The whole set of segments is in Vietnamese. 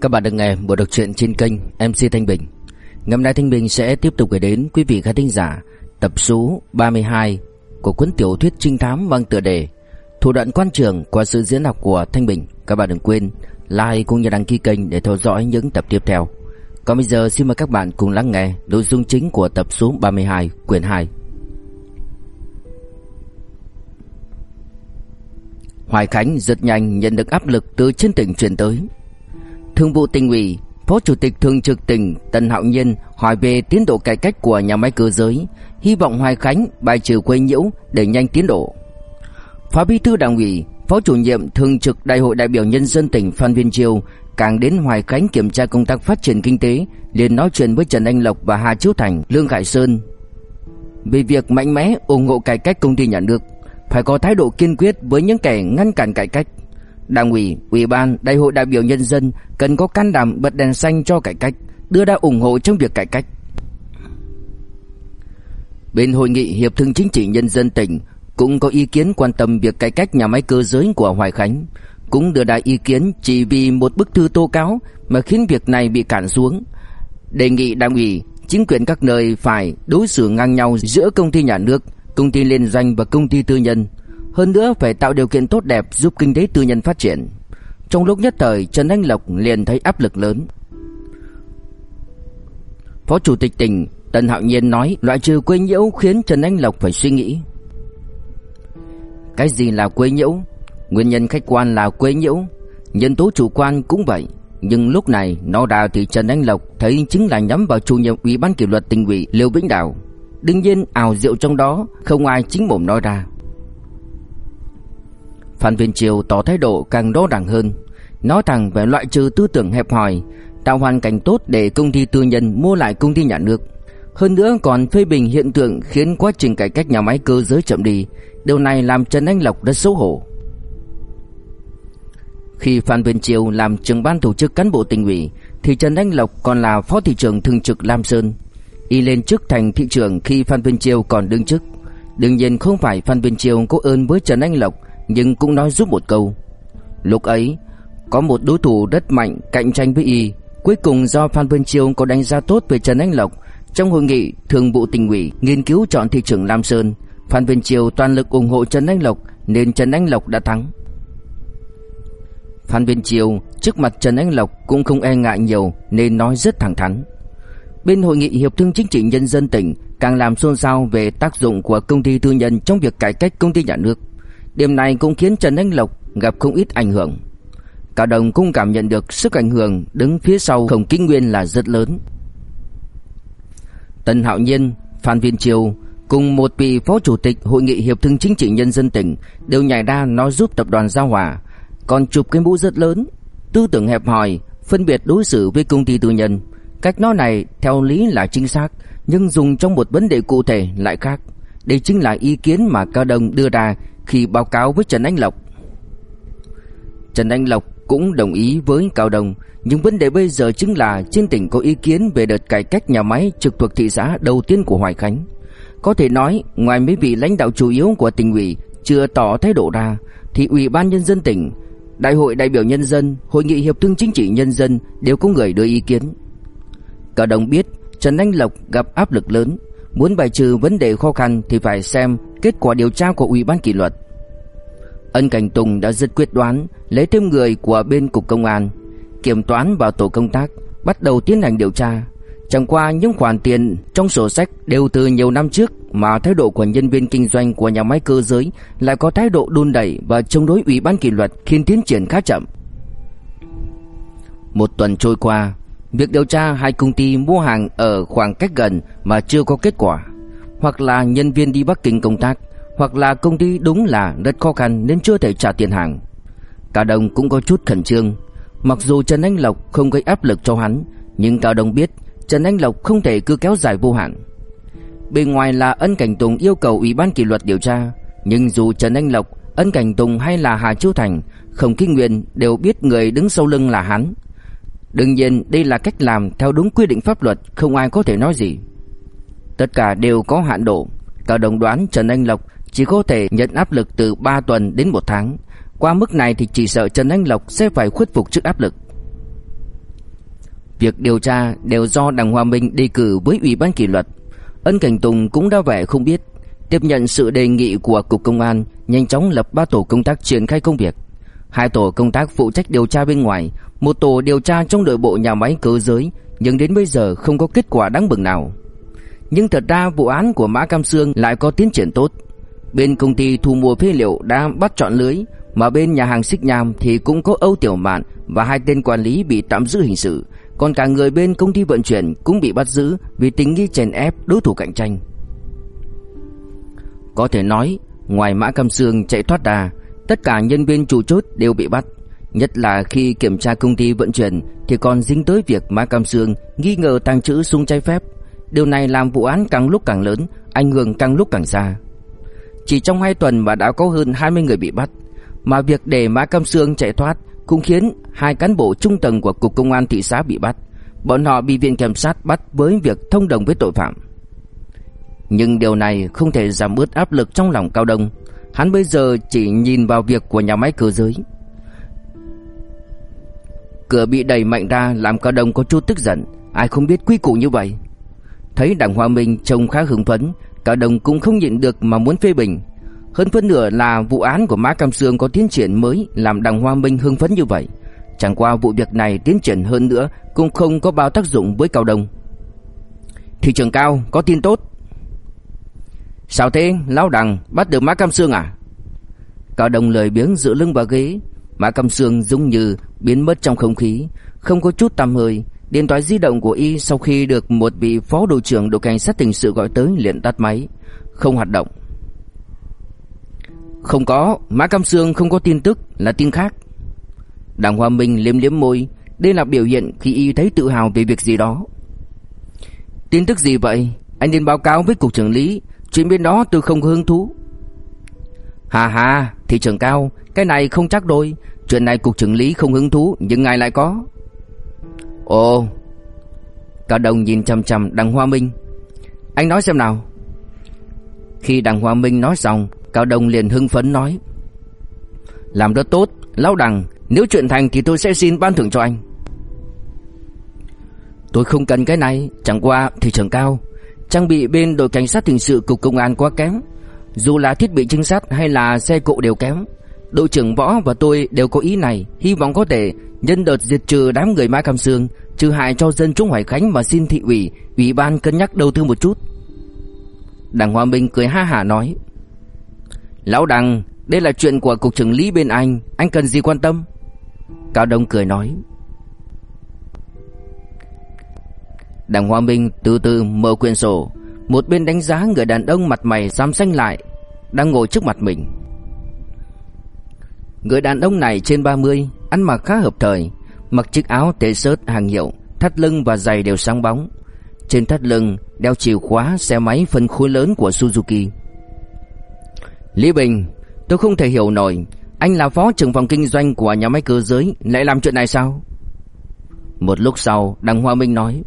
Các bạn đang nghe bộ đọc truyện trên kênh MC Thanh Bình. Ngày hôm nay Thanh Bình sẽ tiếp tục gửi đến quý vị khán thính giả tập số 32 của cuốn tiểu thuyết trinh thám mang tựa đề Thủ đoạn quan trường qua sự diễn đọc của Thanh Bình. Các bạn đừng quên like cũng như đăng ký kênh để theo dõi những tập tiếp theo. Còn bây giờ xin mời các bạn cùng lắng nghe nội dung chính của tập số 32 quyển 2. Hoài Khánh rất nhanh nhận được áp lực từ trên tỉnh truyền tới. Thường vụ tỉnh ủy, Phó Chủ tịch Thường trực tỉnh Tân Hạo Nhiên hỏi về tiến độ cải cách của nhà máy cơ giới, hy vọng Hoài Khánh bài trừ quấy nhiễu để nhanh tiến độ. Phó Bí thư Đảng ủy, Phó Chủ nhiệm Thường trực Đại hội đại biểu nhân dân tỉnh Phan Viên Chiêu càng đến Hoài Khánh kiểm tra công tác phát triển kinh tế, liền nói chuyện với Trần Anh Lộc và Hà Chiếu Thành, Lương Khải Sơn về việc mạnh mẽ ủng hộ cải cách công ty nhà nước, phải có thái độ kiên quyết với những kẻ ngăn cản cải cách. Đảng ủy, ủy ban, đại hội đại biểu nhân dân cần có can đảm bật đèn xanh cho cải cách, đưa ra ủng hộ trong việc cải cách. Bên hội nghị hiệp thương chính trị nhân dân tỉnh cũng có ý kiến quan tâm việc cải cách nhà máy cơ giới của Hoài Khánh, cũng đưa ra ý kiến chỉ vì một bức thư tố cáo mà khiến việc này bị cản xuống. Đề nghị đảng ủy, chính quyền các nơi phải đối xử ngang nhau giữa công ty nhà nước, công ty liên doanh và công ty tư nhân. Hơn nữa phải tạo điều kiện tốt đẹp giúp kinh tế tư nhân phát triển. Trong lúc nhất thời, Trần Anh Lộc liền thấy áp lực lớn. Phó Chủ tịch tỉnh tần Hạo Nhiên nói loại trừ quấy nhiễu khiến Trần Anh Lộc phải suy nghĩ. Cái gì là quấy nhiễu? Nguyên nhân khách quan là quấy nhiễu, nhân tố chủ quan cũng vậy. Nhưng lúc này nó đào thì Trần Anh Lộc thấy chính là nhắm vào chủ nhiệm ủy ban kỷ luật tỉnh ủy Liêu Vĩnh Đào. Đương nhiên ảo diệu trong đó không ai chính mồm nói ra. Phan Viên Triều tỏ thái độ càng rõ ràng hơn, nói thẳng về loại trừ tư tưởng hẹp hòi, tạo hoàn cảnh tốt để công ty tư nhân mua lại công ty nhà nước. Hơn nữa còn phê bình hiện tượng khiến quá trình cải cách nhà máy cơ giới chậm đi, điều này làm Trần Anh Lộc rất xấu hổ. Khi Phan Viên Triều làm trưởng ban tổ chức cán bộ tỉnh ủy thì Trần Anh Lộc còn là phó thị trưởng thường trực Lam Sơn. Y lên chức thành thị trưởng khi Phan Vân Chiêu còn đương chức. Đương nhiên không phải Phan Vân Chiêu có ơn với Trần Anh Lộc nhưng cũng nói giúp một câu. Lúc ấy, có một đối thủ rất mạnh cạnh tranh với y. Cuối cùng do Phan Vân Chiêu có đánh giá tốt về Trần Anh Lộc, trong hội nghị thường vụ tỉnh ủy nghiên cứu chọn thị trưởng Lam Sơn, Phan Vân Chiêu toàn lực ủng hộ Trần Anh Lộc nên Trần Anh Lộc đã thắng. Phan Vân Chiêu trước mặt Trần Anh Lộc cũng không e ngại nhiều nên nói rất thẳng thắn. Bên hội nghị hiệp thương chính trị nhân dân tỉnh càng làm xôn xao về tác dụng của công ty tư nhân trong việc cải cách công ty nhà nước. Điểm này cũng khiến Trần Anh Lộc gặp không ít ảnh hưởng. Cả đồng cũng cảm nhận được sức ảnh hưởng đứng phía sau Khổng Kinh Nguyên là rất lớn. Tần Hạo Nhiên, Phan Viên Triều cùng một vị phó chủ tịch Hội nghị Hiệp thương Chính trị Nhân dân tỉnh đều nhảy ra nói giúp tập đoàn Giao Hòa, còn chụp cái mũ rất lớn, tư tưởng hẹp hòi, phân biệt đối xử với công ty tư nhân. Cách nói này theo lý là chính xác, nhưng dùng trong một vấn đề cụ thể lại khác. Đây chính là ý kiến mà Cao Đông đưa ra khi báo cáo với Trần Anh Lộc. Trần Anh Lộc cũng đồng ý với Cao Đông, nhưng vấn đề bây giờ chính là trên tỉnh có ý kiến về đợt cải cách nhà máy trực thuộc thị xã đầu tiên của Hoài Khánh. Có thể nói, ngoài mấy vị lãnh đạo chủ yếu của tỉnh ủy chưa tỏ thái độ ra, thì Ủy ban Nhân dân tỉnh, Đại hội đại biểu nhân dân, Hội nghị hiệp thương chính trị nhân dân đều có người đưa ý kiến. Cả đồng biết Trần Anh Lộc gặp áp lực lớn, muốn bài trừ vấn đề khó khăn thì phải xem kết quả điều tra của Ủy ban kỷ luật. Ân Cảnh Tùng đã rất quyết đoán lấy thêm người của bên cục công an, kiểm toán vào tổ công tác, bắt đầu tiến hành điều tra. Chẳng qua những khoản tiền trong sổ sách đều từ nhiều năm trước mà thái độ của nhân viên kinh doanh của nhà máy cơ giới lại có thái độ đun đẩy và chống đối ủy ban kỷ luật khiến tiến triển khá chậm. Một tuần trôi qua, việc điều tra hai công ty mua hàng ở khoảng cách gần mà chưa có kết quả hoặc là nhân viên đi Bắc Kinh công tác, hoặc là công ty đúng là rất khó khăn nên chưa thể trả tiền hàng. Cả đồng cũng có chút khẩn trương, mặc dù Trần Anh Lộc không gây áp lực cho hắn, nhưng Cao Đồng biết Trần Anh Lộc không thể cứ kéo dài vô hạn. Bên ngoài là Ân Cảnh Tùng yêu cầu Ủy ban kỷ luật điều tra, nhưng dù Trần Anh Lộc, Ân Cảnh Tùng hay là Hà Chiêu Thành, Không Kinh nguyện đều biết người đứng sau lưng là hắn. Đương nhiên đây là cách làm theo đúng quy định pháp luật, không ai có thể nói gì. Tất cả đều có hạn độ Cả Đồng đoán Trần Anh Lộc chỉ có thể nhận áp lực từ 3 tuần đến 1 tháng. Qua mức này thì chỉ sợ Trần Anh Lộc sẽ phải khuất phục trước áp lực. Việc điều tra đều do Đảng Hòa Minh đề cử với Ủy ban kỷ luật. Ân Cảnh Tùng cũng đã vẻ không biết, tiếp nhận sự đề nghị của Cục Công an, nhanh chóng lập ba tổ công tác triển khai công việc. Hai tổ công tác phụ trách điều tra bên ngoài, một tổ điều tra trong nội bộ nhà máy cơ giới, nhưng đến bây giờ không có kết quả đáng mừng nào. Nhưng thật ra vụ án của Mã Cam Sương lại có tiến triển tốt. Bên công ty thu mua phế liệu đã bắt chọn lưới, mà bên nhà hàng Xích Nham thì cũng có Âu Tiểu Mạn và hai tên quản lý bị tạm giữ hình sự, còn cả người bên công ty vận chuyển cũng bị bắt giữ vì tính nghi chèn ép đối thủ cạnh tranh. Có thể nói, ngoài Mã Cam Sương chạy thoát ra, tất cả nhân viên chủ chốt đều bị bắt. Nhất là khi kiểm tra công ty vận chuyển thì còn dính tới việc Mã Cam Sương nghi ngờ tàng trữ súng trái phép. Điều này làm vụ án càng lúc càng lớn, ảnh hưởng càng lúc càng xa. Chỉ trong 2 tuần mà đã có hơn 20 người bị bắt, mà việc để Mã Cam Sương chạy thoát cũng khiến hai cán bộ trung tầng của cục công an thị xã bị bắt. Bọn họ bị viện kiểm sát bắt với việc thông đồng với tội phạm. Nhưng điều này không thể giảm bớt áp lực trong lòng Cao Đông. Hắn bây giờ chỉ nhìn vào việc của nhà máy cơ giới. Cửa bị đẩy mạnh ra làm Cao đồng có chút tức giận. Ai không biết quy củ như vậy. Thấy Đảng Hoa Minh trông khá hứng phấn, Cao đồng cũng không nhịn được mà muốn phê bình. Hơn phân nửa là vụ án của Mã Cam Sương có tiến triển mới làm Đảng Hoa Minh hưng phấn như vậy. Chẳng qua vụ việc này tiến triển hơn nữa cũng không có bao tác dụng với Cao Đông. Thị trường cao có tin tốt. Sao thế, lão đằng bắt được Mã Cam Sương à? Cao Đông lời biếng dựa lưng vào ghế, Mã Cam Sương giống như biến mất trong không khí, không có chút tăm hơi. Điện thoại di động của y sau khi được một vị phó đội trưởng đội cảnh sát tình sự gọi tới liền tắt máy, không hoạt động. Không có, Mã Cam Sương không có tin tức, là tin khác. đặng Hoa Minh liếm liếm môi, đây là biểu hiện khi y thấy tự hào về việc gì đó. Tin tức gì vậy? Anh nên báo cáo với cục trưởng lý, chuyện bên đó tôi không có hứng thú. Hà hà, thị trường cao, cái này không chắc đôi, chuyện này cục trưởng lý không hứng thú, nhưng ngài lại có. Ồ, Cao đồng nhìn chăm chăm đằng Hoa Minh. Anh nói xem nào. Khi đằng Hoa Minh nói xong, Cao Đông liền hưng phấn nói. Làm rất tốt, Lão đằng nếu chuyện thành thì tôi sẽ xin ban thưởng cho anh. Tôi không cần cái này, chẳng qua thị trường cao. Trang bị bên đội cảnh sát hình sự cục công an quá kém. Dù là thiết bị trinh sát hay là xe cộ đều kém. Đội trưởng Võ và tôi đều có ý này, hy vọng có thể nhân đợt diệt trừ đám người Mai Cam Sương, trừ hại cho dân chúng Hoài Khánh mà xin thị ủy, ủy ban cân nhắc đầu tư một chút. Đảng Hòa Minh cười ha hả nói: "Lão Đặng, đây là chuyện của cục trưởng Lý bên anh, anh cần gì quan tâm?" Cao Đông cười nói: đặng Hoa Minh từ từ mở quyển sổ, một bên đánh giá người đàn ông mặt mày xám xanh lại đang ngồi trước mặt mình. Người đàn ông này trên 30, ăn mặc khá hợp thời, mặc chiếc áo tê sớt hàng hiệu, thắt lưng và giày đều sáng bóng. Trên thắt lưng đeo chìa khóa xe máy phân khối lớn của Suzuki. Lý Bình, tôi không thể hiểu nổi, anh là phó trưởng phòng kinh doanh của nhà máy cơ giới lại làm chuyện này sao? Một lúc sau, Đặng Hoa Minh nói,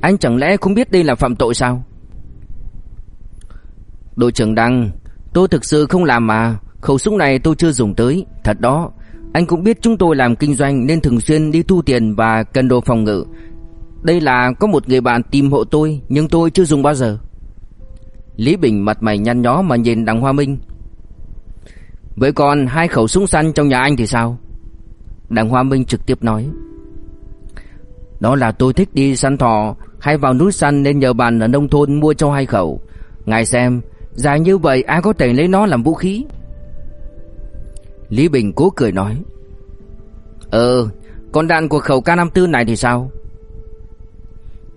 anh chẳng lẽ không biết đây là phạm tội sao? Đội trưởng Đăng, tôi thực sự không làm mà, Khẩu súng này tôi chưa dùng tới. Thật đó Anh cũng biết chúng tôi làm kinh doanh Nên thường xuyên đi thu tiền và cần đồ phòng ngự. Đây là có một người bạn tìm hộ tôi Nhưng tôi chưa dùng bao giờ. Lý Bình mặt mày nhăn nhó mà nhìn đặng Hoa Minh. Vậy còn hai khẩu súng săn trong nhà anh thì sao? Đặng Hoa Minh trực tiếp nói. Đó là tôi thích đi săn thỏ hay vào núi săn nên nhờ bạn ở nông thôn mua cho hai khẩu. Ngài xem, Dài như vậy ai có thể lấy nó làm vũ khí? Lý Bình cố cười nói Ờ Còn đạn của khẩu K54 này thì sao?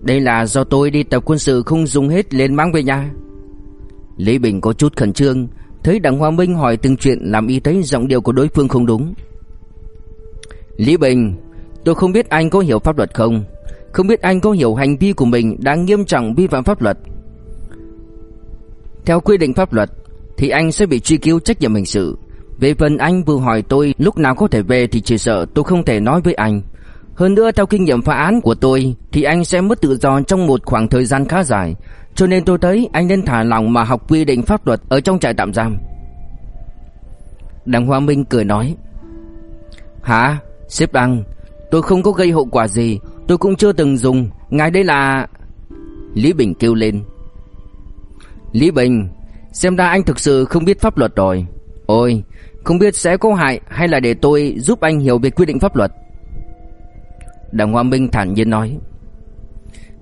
Đây là do tôi đi tập quân sự không dùng hết lên mang về nhà. Lý Bình có chút khẩn trương, Thấy Đặng Hoa Minh hỏi từng chuyện Làm y thấy giọng điệu của đối phương không đúng. Lý Bình, Tôi không biết anh có hiểu pháp luật không? Không biết anh có hiểu hành vi của mình Đang nghiêm trọng vi phạm pháp luật Theo quy định pháp luật Thì anh sẽ bị truy cứu trách nhiệm hình sự về phần anh vừa hỏi tôi lúc nào có thể về thì chỉ sợ tôi không thể nói với anh. Hơn nữa theo kinh nghiệm phá án của tôi thì anh sẽ mất tự do trong một khoảng thời gian khá dài. Cho nên tôi thấy anh nên thả lòng mà học quy định pháp luật ở trong trại tạm giam. Đặng Hoa Minh cười nói. Hả? Sếp Đăng, tôi không có gây hậu quả gì, tôi cũng chưa từng dùng, ngài đây là... Lý Bình kêu lên. Lý Bình, xem ra anh thực sự không biết pháp luật rồi. Ôi, không biết sẽ có hại hay là để tôi giúp anh hiểu về quy định pháp luật. đảng Hoa Minh thản nhiên nói.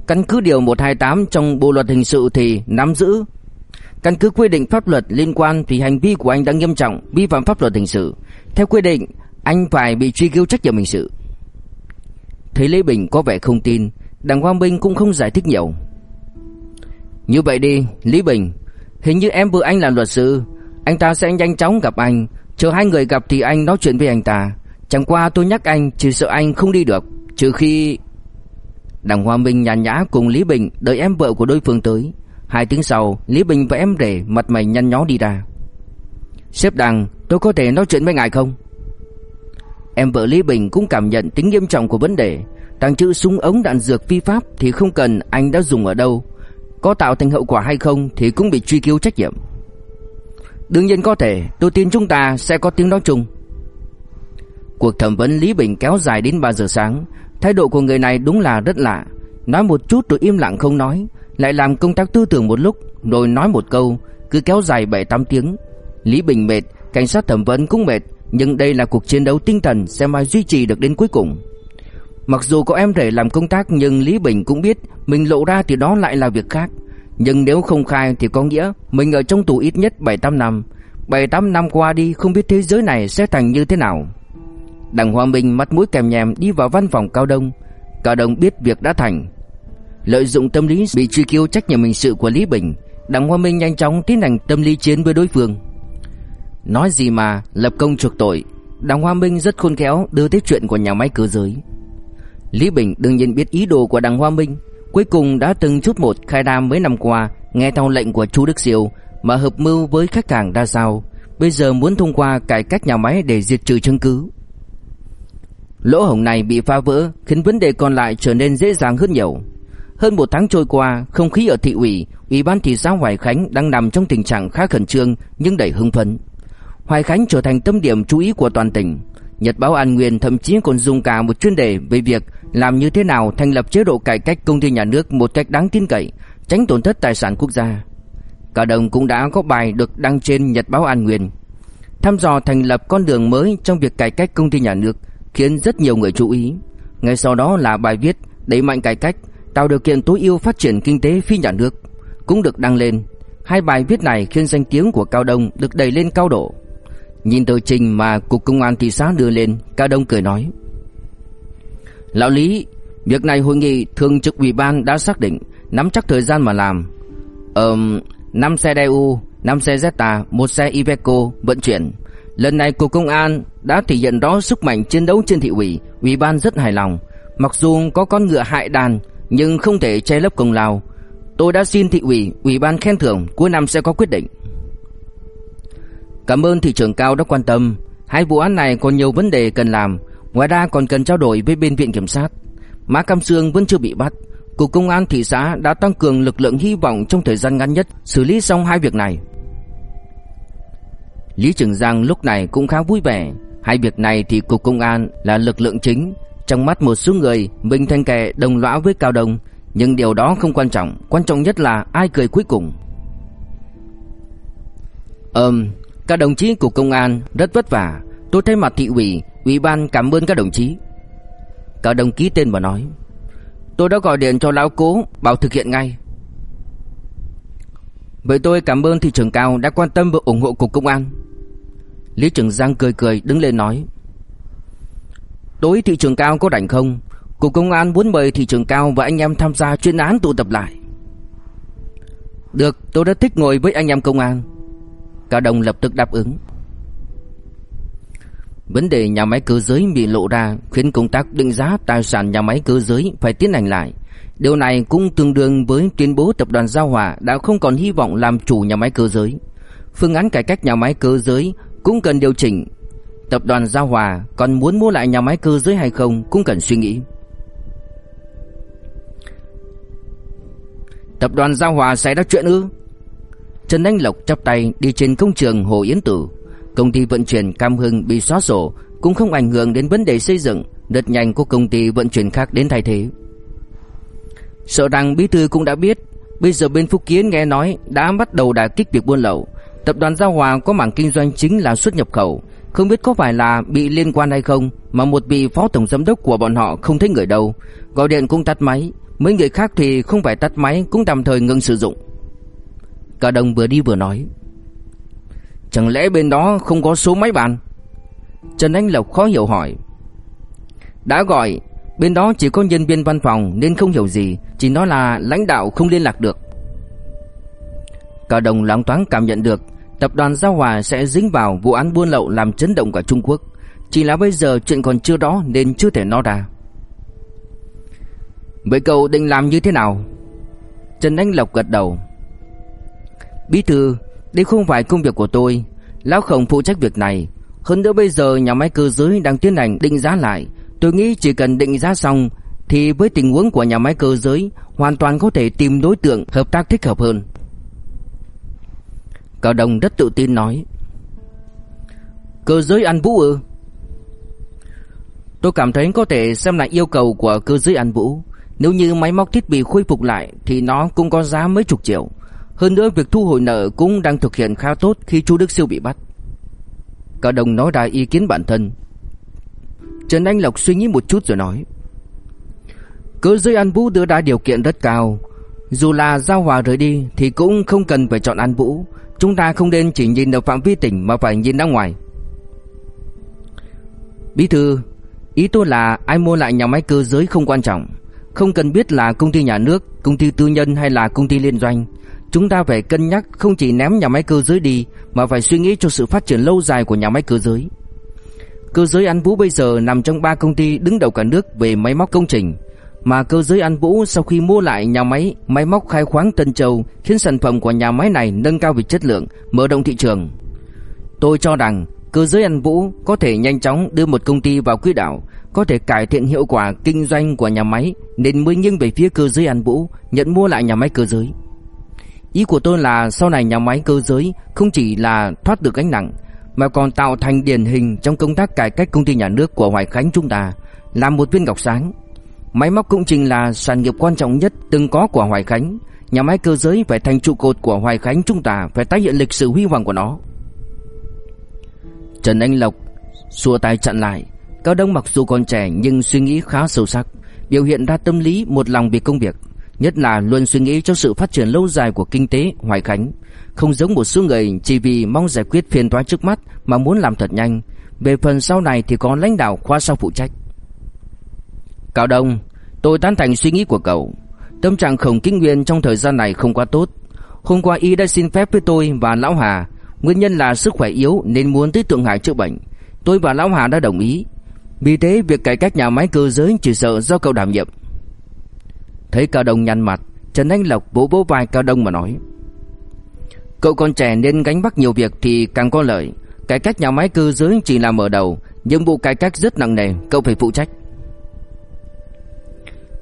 Căn cứ điều 128 trong Bộ luật hình sự thì nắm giữ. Căn cứ quy định pháp luật liên quan thì hành vi của anh đã nghiêm trọng vi phạm pháp luật hình sự. Theo quy định, anh phải bị truy cứu trách nhiệm hình sự. Thấy Lê Bình có vẻ không tin, Đặng Quang Minh cũng không giải thích nhiều. Như vậy đi, Lý Bình, hình như em vừa anh là luật sư, anh ta sẽ nhanh chóng gặp anh, chờ hai người gặp thì anh nói chuyện với anh ta. Chẳng qua tôi nhắc anh chỉ sợ anh không đi được, trừ khi Đặng Hoa Minh nhàn nhã cùng Lý Bình đợi em vợ của đối phương tới. Hai tiếng sau, Lý Bình và em rể mặt mày nhăn nhó đi ra. Sếp Đặng, tôi có thể nói chuyện với ngài không? Em vợ Lý Bình cũng cảm nhận tính nghiêm trọng của vấn đề. Tàng trữ súng ống đạn dược phi pháp thì không cần anh đã dùng ở đâu. Có tạo thành hậu quả hay không thì cũng bị truy cứu trách nhiệm. Đương nhiên có thể, tôi tin chúng ta sẽ có tiếng nói chung. Cuộc thẩm vấn Lý Bình kéo dài đến 3 giờ sáng, Thái độ của người này đúng là rất lạ Nói một chút rồi im lặng không nói Lại làm công tác tư tưởng một lúc Rồi nói một câu Cứ kéo dài 7-8 tiếng Lý Bình mệt Cảnh sát thẩm vấn cũng mệt nhưng đây là cuộc chiến đấu tinh thần Xem ai duy trì được đến cuối cùng Mặc dù có em rể làm công tác Nhưng Lý Bình cũng biết Mình lộ ra thì đó lại là việc khác Nhưng nếu không khai thì có nghĩa Mình ở trong tù ít nhất 7-8 năm 7-8 năm qua đi Không biết thế giới này sẽ thành như thế nào Đặng Hoa Minh mắt mũi kèm nhèm đi vào văn phòng Cao Đông. Cao Đông biết việc đã thành. Lợi dụng tâm lý bị truy cứu trách nhiệm hình sự của Lý Bình, Đặng Hoa Minh nhanh chóng tiến hành tâm lý chiến với đối phương. Nói gì mà lập công chuộc tội, Đặng Hoa Minh rất khôn khéo đưa tiếp chuyện của nhà máy cơ giới. Lý Bình đương nhiên biết ý đồ của Đặng Hoa Minh, cuối cùng đã từng chút một khai đam mấy năm qua, nghe theo lệnh của chú Đức Siêu mà hợp mưu với khách hàng đa sao, bây giờ muốn thông qua cải cách nhà máy để diệt trừ chứng cứ. Lỗ hổng này bị phá vỡ khiến vấn đề còn lại trở nên dễ dàng hơn nhiều. Hơn một tháng trôi qua, không khí ở thị ủy, ủy ban thị xã Hoài Khánh đang nằm trong tình trạng khá khẩn trương nhưng đầy hưng phấn. Hoài Khánh trở thành tâm điểm chú ý của toàn tỉnh. Nhật báo An Nguyên thậm chí còn dùng cả một chuyên đề về việc làm như thế nào thành lập chế độ cải cách công ty nhà nước một cách đáng tin cậy, tránh tổn thất tài sản quốc gia. Cả đồng cũng đã có bài được đăng trên Nhật báo An Nguyên. Thăm dò thành lập con đường mới trong việc cải cách công ty nhà nước – khiến rất nhiều người chú ý. Ngay sau đó là bài viết đẩy mạnh cải cách, tạo điều kiện tối ưu phát triển kinh tế phi nhà nước cũng được đăng lên. Hai bài viết này khiến danh tiếng của Cao Đông được đẩy lên cao độ. Nhìn tờ trình mà cục công an thị xã đưa lên, Cao Đông cười nói: "Lão Lý, việc này hội nghị thường trực ủy ban đã xác định, nắm chắc thời gian mà làm. Ờm, năm xe Daewoo, 5 xe Zeta, một xe Iveco vận chuyển. Lần này cục công an đã thể hiện rõ sức mạnh chiến đấu trên thị ủy, ủy ban rất hài lòng. Mặc dù có con ngựa hại đàn, nhưng không thể che lấp công lao. Tôi đã xin thị ủy, ủy ban khen thưởng, cuối năm sẽ có quyết định. Cảm ơn thị trưởng cao đã quan tâm. Hai vụ án này còn nhiều vấn đề cần làm, ngoài ra còn cần trao đổi với bên viện kiểm sát. Mã Cam Sương vẫn chưa bị bắt. Cục công an thị xã đã tăng cường lực lượng hy vọng trong thời gian ngắn nhất xử lý xong hai việc này. Lý Trường Giang lúc này cũng khá vui vẻ Hai việc này thì Cục Công an là lực lượng chính Trong mắt một số người Mình thành kẻ đồng lõa với Cao Đông Nhưng điều đó không quan trọng Quan trọng nhất là ai cười cuối cùng Ừm các đồng chí của Công an rất vất vả. Tôi thay mặt thị ủy Ủy ban cảm ơn các đồng chí. Cao đồng ký tên và nói, Tôi đã gọi điện cho lão cố, Bảo thực hiện ngay. Vậy tôi cảm ơn thị trưởng cao đã quan tâm và ủng hộ cục công an. Lý trưởng Giang cười cười đứng lên nói Tối thị trưởng cao có rảnh không? Cục công an muốn mời thị trưởng cao và anh em tham gia chuyên án tụ tập lại. Được, tôi rất thích ngồi với anh em công an. Cả đồng lập tức đáp ứng Vấn đề nhà máy cơ giới bị lộ ra khiến công tác định giá tài sản nhà máy cơ giới phải tiến hành lại. Điều này cũng tương đương với tuyên bố tập đoàn Giao Hòa đã không còn hy vọng làm chủ nhà máy cơ giới. Phương án cải cách nhà máy cơ giới cũng cần điều chỉnh. tập đoàn Giao Hòa còn muốn mua lại nhà máy cơ giới hay không cũng cần suy nghĩ. Tập đoàn Giao Hòa xảy ra chuyện ư? Trần Anh Lộc chắp tay đi trên công trường Hồ Yến Tử. Công ty vận chuyển Cam Hưng bị xóa sổ cũng không ảnh hưởng đến vấn đề xây dựng, đợt nhanh của công ty vận chuyển khác đến thay thế. Sợ rằng bí thư cũng đã biết, bây giờ bên Phúc Kiến nghe nói đã bắt đầu đả kích việc buôn lậu. Tập đoàn Giao Hòa có mảng kinh doanh chính là xuất nhập khẩu, không biết có phải là bị liên quan hay không mà một vị phó tổng giám đốc của bọn họ không thấy người đâu, gọi điện cũng tắt máy, mấy người khác thì không phải tắt máy cũng tạm thời ngừng sử dụng. Cả đồng vừa đi vừa nói. Chẳng lẽ bên đó không có số máy bàn? Trần Anh Lộc khó hiểu hỏi. Đã gọi, bên đó chỉ có nhân viên văn phòng nên không hiểu gì, chỉ nói là lãnh đạo không liên lạc được. Cả đồng loáng thoáng cảm nhận được tập đoàn Giao Hòa sẽ dính vào vụ án buôn lậu làm chấn động cả Trung Quốc. Chỉ là bây giờ chuyện còn chưa đó nên chưa thể nói ra. Vậy cậu định làm như thế nào? Trần Anh Lộc gật đầu. Bí thư, đây không phải công việc của tôi, lão khổng phụ trách việc này. Hơn nữa bây giờ nhà máy cơ giới đang tiến hành định giá lại, tôi nghĩ chỉ cần định giá xong thì với tình huống của nhà máy cơ giới hoàn toàn có thể tìm đối tượng hợp tác thích hợp hơn. Cao Đông rất tự tin nói. Cơ giới ăn vũ ư? Tôi cảm thấy có thể xem lại yêu cầu của cơ giới ăn vũ. Nếu như máy móc thiết bị khôi phục lại thì nó cũng có giá mấy chục triệu. Hơn nữa việc thu hồi nợ cũng đang thực hiện khá tốt khi Chu Đức Siêu bị bắt. Cả đồng nói ra ý kiến bản thân. Trần Anh Lộc suy nghĩ một chút rồi nói. Cơ giới An Vũ đưa ra điều kiện rất cao. Dù là giao hòa rời đi thì cũng không cần phải chọn An Vũ. Chúng ta không nên chỉ nhìn ở phạm vi tỉnh mà phải nhìn ra ngoài. Bí thư, ý tôi là ai mua lại nhà máy cơ giới không quan trọng. Không cần biết là công ty nhà nước, công ty tư nhân hay là công ty liên doanh. Chúng ta phải cân nhắc không chỉ ném nhà máy cơ giới đi mà phải suy nghĩ cho sự phát triển lâu dài của nhà máy cơ giới. Cơ giới An Vũ bây giờ nằm trong ba công ty đứng đầu cả nước về máy móc công trình, mà cơ giới An Vũ sau khi mua lại nhà máy máy móc khai khoáng Tân Châu khiến sản phẩm của nhà máy này nâng cao về chất lượng, mở rộng thị trường. Tôi cho rằng cơ giới An Vũ có thể nhanh chóng đưa một công ty vào quỹ đạo, có thể cải thiện hiệu quả kinh doanh của nhà máy nên mới nghiêng về phía cơ giới An Vũ nhận mua lại nhà máy cơ giới. Ý của tôi là sau này nhà máy cơ giới không chỉ là thoát được gánh nặng mà còn tạo thành điển hình trong công tác cải cách công ty nhà nước của Hoài Khánh chúng ta, làm một viên ngọc sáng. Máy móc công trình là sản nghiệp quan trọng nhất từng có của Hoài Khánh, nhà máy cơ giới phải thành trụ cột của Hoài Khánh chúng ta phải tái hiện lịch sử huy hoàng của nó. Trần Anh Lộc xua tay chặn lại, Cao Đông mặc dù còn trẻ nhưng suy nghĩ khá sâu sắc, biểu hiện ra tâm lý một lòng vì công việc nhất là luôn suy nghĩ cho sự phát triển lâu dài của kinh tế Hoài Khánh, không giống một số người chỉ vì mong giải quyết phiền toái trước mắt mà muốn làm thật nhanh, về phần sau này thì có lãnh đạo khoa sau phụ trách. Cao Đông, tôi tán thành suy nghĩ của cậu. Tâm trạng Khổng Kinh Nguyên trong thời gian này không quá tốt. Hôm qua y đã xin phép với tôi và Lão Hà, nguyên nhân là sức khỏe yếu nên muốn tới Thượng Hải chữa bệnh. Tôi và Lão Hà đã đồng ý. Vì thế việc cải cách nhà máy cơ giới chỉ sợ do cậu đảm nhiệm. Thấy Cao Đông nhăn mặt, Trần Anh Lộc vỗ vỗ vai Cao Đông mà nói: "Cậu còn trẻ nên gánh vác nhiều việc thì càng có lợi. Cải cách nhà máy cơ giới chỉ là mở đầu, nhiệm vụ cải cách rất nặng nề, cậu phải phụ trách."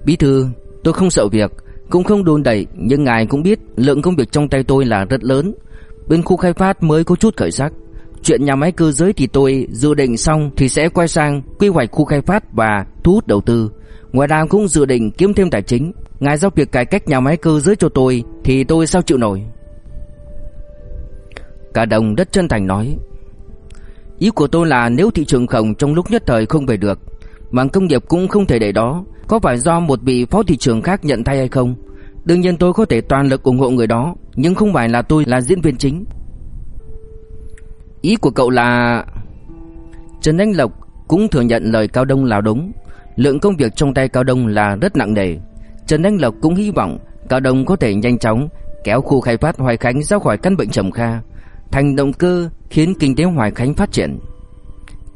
Bí thư, tôi không sợ việc, cũng không đồn đẩy, nhưng ngài cũng biết lượng công việc trong tay tôi là rất lớn. Bên khu khai phát mới có chút khởi sắc. Chuyện nhà máy cơ giới thì tôi dự định xong thì sẽ quay sang quy hoạch khu khai phát và thu hút đầu tư. Ngoài ra cũng dự định kiếm thêm tài chính. Ngài giao việc cải cách nhà máy cơ giới cho tôi, Thì tôi sao chịu nổi? Cả đồng rất chân thành nói, Ý của tôi là nếu thị trường khổng trong lúc nhất thời không về được Mạng công nghiệp cũng không thể để đó, Có phải do một vị phó thị trường khác nhận thay hay không? Đương nhiên tôi có thể toàn lực ủng hộ người đó, Nhưng không phải là tôi là diễn viên chính. Ý của cậu là, Trần Anh Lộc cũng thừa nhận lời Cao Đông là đúng Lượng công việc trong tay Cao Đông là rất nặng nề. Trần Anh Lộc cũng hy vọng Cao Đông có thể nhanh chóng kéo khu khai phát Hoài Khánh ra khỏi căn bệnh trầm kha, thành động cơ khiến kinh tế Hoài Khánh phát triển.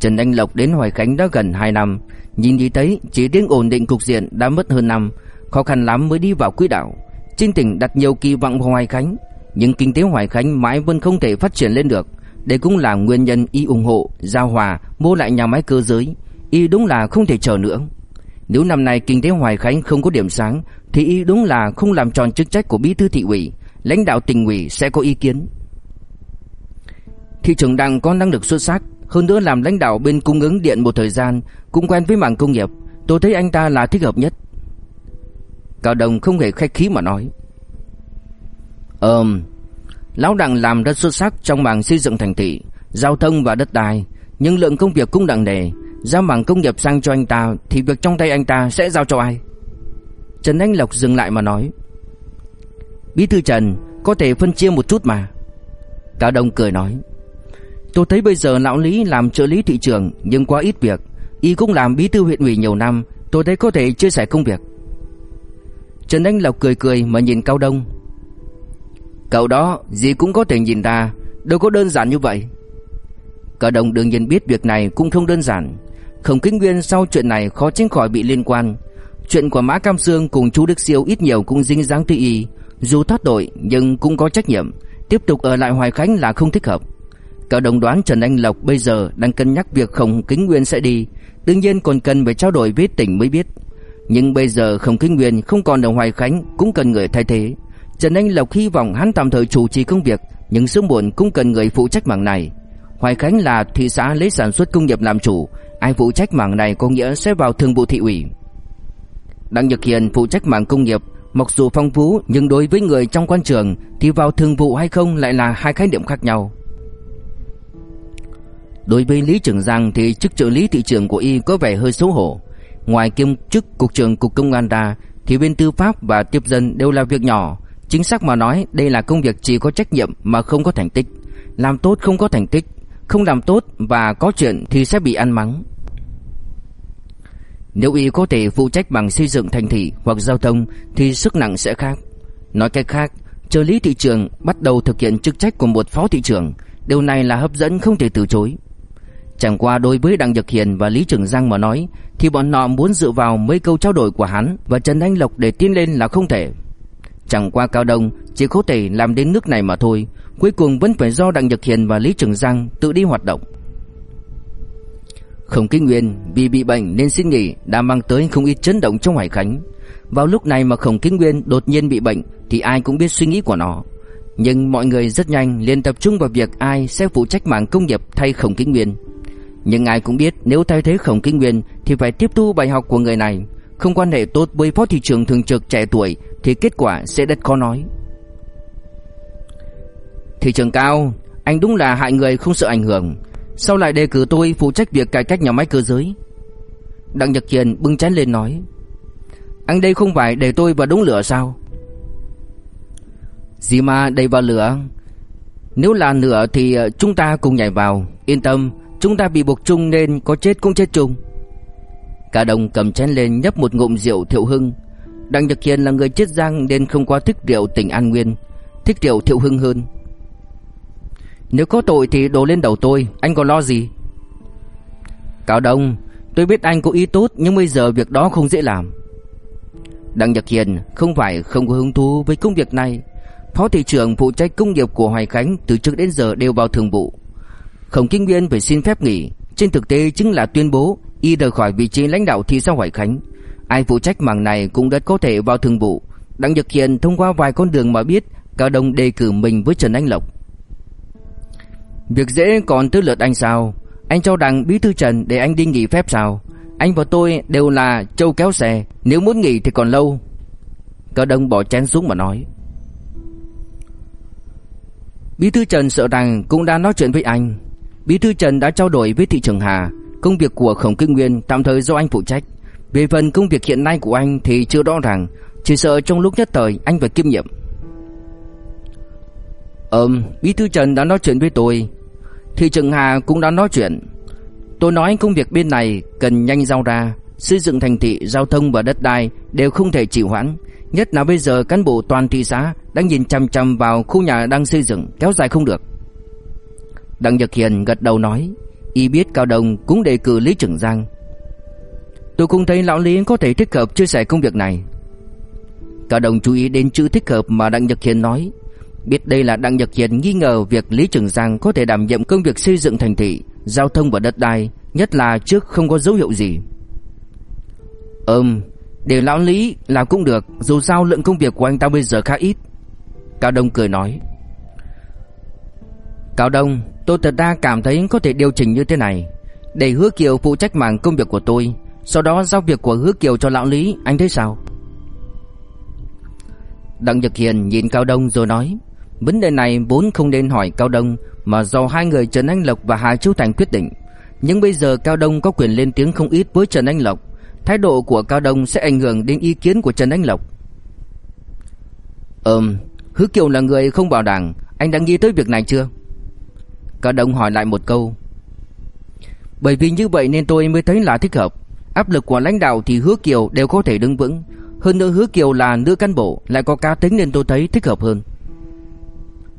Trần Anh Lộc đến Hoài Khánh đã gần 2 năm, nhìn đi thấy chỉ tiếng ổn định cục diện đã mất hơn năm, khó khăn lắm mới đi vào quỹ đạo. Trên tỉnh đặt nhiều kỳ vọng vào Hoài Khánh, nhưng kinh tế Hoài Khánh mãi vẫn không thể phát triển lên được. Đây cũng là nguyên nhân y ủng hộ Giao Hòa mua lại nhà máy cơ giới, y đúng là không thể chờ nữa. Nếu năm nay kinh tế Hoài Khánh không có điểm sáng thì y đúng là không làm tròn chức trách của bí thư thị ủy, lãnh đạo tỉnh ủy sẽ có ý kiến. Thị trưởng Đặng có năng lực xuất sắc, hơn nữa làm lãnh đạo bên cung ứng điện một thời gian, cũng quen với mảng công nghiệp, tôi thấy anh ta là thích hợp nhất. Cao Đồng không hề khách khí mà nói. Ừm, Lão Đặng làm rất xuất sắc trong mảng xây dựng thành thị, giao thông và đất đai, nhưng lượng công việc cũng nặng nề, giao mảng công nghiệp sang cho anh ta thì việc trong tay anh ta sẽ giao cho ai? Trần Anh Lộc dừng lại mà nói. Bí thư Trần, có thể phân chia một chút mà. Cao Đông cười nói. Tôi thấy bây giờ lão Lý làm trợ lý thị trường nhưng quá ít việc, y cũng làm bí thư huyện ủy nhiều năm, tôi thấy có thể chia sẻ công việc. Trần Anh Lộc cười cười mà nhìn Cao Đông. Cậu đó gì cũng có thể nhìn ta, đâu có đơn giản như vậy. Cao Đông đương nhiên biết việc này cũng không đơn giản. Khổng Kính Nguyên sau chuyện này khó tránh khỏi bị liên quan. Chuyện của Mã Cam Sương cùng chú Đức Siêu ít nhiều cũng dính dáng tới y, dù thoát đội nhưng cũng có trách nhiệm, tiếp tục ở lại Hoài Khánh là không thích hợp. Cao đồng đoán Trần Anh Lộc bây giờ đang cân nhắc việc Khổng Kính Nguyên sẽ đi, đương nhiên còn cần phải trao đổi với tỉnh mới biết. Nhưng bây giờ Khổng Kính Nguyên không còn ở Hoài Khánh cũng cần người thay thế. Trần Anh Lộc hy vọng hắn tạm thời chủ trì công việc, nhưng sớm muộn cũng cần người phụ trách mảng này. Hoài Khánh là thị xã lấy sản xuất công nghiệp làm chủ, ai phụ trách mảng này có nghĩa sẽ vào thường vụ thị ủy. Đặng Nhật Hiền phụ trách mảng công nghiệp, mặc dù phong phú nhưng đối với người trong quan trường thì vào thường vụ hay không lại là hai khái niệm khác nhau. Đối với Lý Trường Giang thì chức trợ lý thị trường của y có vẻ hơi xấu hổ. Ngoài kiêm chức cục trưởng cục công an ra thì bên tư pháp và tiếp dân đều là việc nhỏ. Chính xác mà nói đây là công việc chỉ có trách nhiệm mà không có thành tích. Làm tốt không có thành tích, không làm tốt và có chuyện thì sẽ bị ăn mắng. Nếu y có thể phụ trách bằng xây dựng thành thị hoặc giao thông thì sức nặng sẽ khác. Nói cách khác, trợ lý thị trường bắt đầu thực hiện chức trách của một phó thị trưởng, điều này là hấp dẫn không thể từ chối. Chẳng qua đối với Đặng Nhật Hiền và Lý Trường Giang mà nói Thì bọn họ muốn dựa vào mấy câu trao đổi của hắn Và Trần Anh Lộc để tiến lên là không thể Chẳng qua Cao Đông chỉ có thể làm đến nước này mà thôi Cuối cùng vẫn phải do Đặng Nhật Hiền và Lý Trường Giang tự đi hoạt động Khổng Kinh Nguyên vì bị bệnh nên xin nghỉ đã mang tới không ít chấn động trong Hải Khánh Vào lúc này mà Khổng Kinh Nguyên đột nhiên bị bệnh thì ai cũng biết suy nghĩ của nó Nhưng mọi người rất nhanh liền tập trung vào việc ai sẽ phụ trách mảng công nghiệp thay Khổng Kinh Nguyên nhưng ai cũng biết nếu thay thế Khổng Kinh Nguyên thì phải tiếp thu bài học của người này. Không quan hệ tốt với phó thị trường thường trực trẻ tuổi thì kết quả sẽ rất khó nói. Thị trường cao, anh đúng là hại người không sợ ảnh hưởng. Sao lại đề cử tôi phụ trách việc cải cách nhà máy cơ giới? Đặng Nhật Hiền bưng chén lên nói. Anh đây không phải để tôi vào đống lửa sao? Gì mà đầy vào lửa? Nếu là lửa thì ờ, chúng ta cùng nhảy vào. Yên tâm, Chúng ta bị buộc chung nên có chết cũng chết chung Cả đồng cầm chén lên nhấp một ngụm rượu thiệu hưng Đặng Nhật Hiền là người chết giang nên không quá thích rượu tỉnh An Nguyên Thích rượu thiệu hưng hơn nếu có tội thì đổ lên đầu tôi Anh còn lo gì Cao Đông Tôi biết anh có ý tốt Nhưng bây giờ việc đó không dễ làm Đặng Nhật Hiền không phải không có hứng thú với công việc này Phó thị trưởng phụ trách công nghiệp của Hoài Khánh Từ trước đến giờ đều vào thường vụ Khổng Kinh Nguyên phải xin phép nghỉ, trên thực tế chính là tuyên bố y rời khỏi vị trí lãnh đạo thị xã Hoài Khánh. Ai phụ trách mảng này cũng rất có thể vào thường vụ. Đặng Nhật Hiền thông qua vài con đường mà biết Cao Đông đề cử mình với Trần Anh Lộc. Việc dễ còn tới lượt anh sao? Anh cho rằng bí thư Trần để anh đi nghỉ phép sao? Anh và tôi đều là châu kéo xe, nếu muốn nghỉ thì còn lâu. Cao Đông bỏ chén xuống mà nói. Bí thư Trần sợ rằng cũng đã nói chuyện với anh Bí thư Trần đã trao đổi với thị trưởng Hà, công việc của Khổng Kinh Nguyên tạm thời do anh phụ trách. Về phần công việc hiện nay của anh thì chưa rõ ràng, chỉ sợ trong lúc nhất thời anh phải kiêm nhiệm. Ừm, Bí thư Trần đã nói chuyện với tôi. Thị trưởng Hà cũng đã nói chuyện. Tôi nói công việc bên này cần nhanh giao ra, xây dựng thành thị, giao thông và đất đai đều không thể trì hoãn. Nhất là bây giờ cán bộ toàn thị xã đang nhìn chăm chăm vào khu nhà đang xây dựng, kéo dài không được. Đặng Nhật Hiền gật đầu nói Y biết Cao Đông cũng đề cử Lý Trường Giang Tôi cũng thấy lão Lý có thể thích hợp chia sẻ công việc này Cao Đông chú ý đến chữ thích hợp mà Đặng Nhật Hiền nói Biết đây là Đặng Nhật Hiền nghi ngờ việc Lý Trường Giang có thể đảm nhiệm công việc xây dựng thành thị, giao thông và đất đai, nhất là trước không có dấu hiệu gì. Ừm, để lão Lý làm cũng được, dù sao lượng công việc của anh ta bây giờ khá ít. Cao Đông cười nói. Cao Đông, tôi thật ra cảm thấy có thể điều chỉnh như thế này. Để Hứa Kiều phụ trách mảng công việc của tôi, sau đó giao việc của Hứa Kiều cho lão Lý, anh thấy sao? Đặng Nhật Hiền nhìn Cao Đông rồi nói Vấn đề này vốn không nên hỏi Cao Đông, Mà do hai người Trần Anh Lộc và Hà Chu Thành quyết định. Nhưng bây giờ Cao Đông có quyền lên tiếng không ít với Trần Anh Lộc. Thái độ của Cao Đông sẽ ảnh hưởng đến ý kiến của Trần Anh Lộc. Ừm Hứa Kiều là người không bảo đảm. Anh đã nghĩ tới việc này chưa? Cao Đông hỏi lại một câu. Bởi vì như vậy nên tôi mới thấy là thích hợp. Áp lực của lãnh đạo thì Hứa Kiều đều có thể đứng vững. Hơn nữa Hứa Kiều là nữ cán bộ, Lại có cá tính nên tôi thấy thích hợp hơn.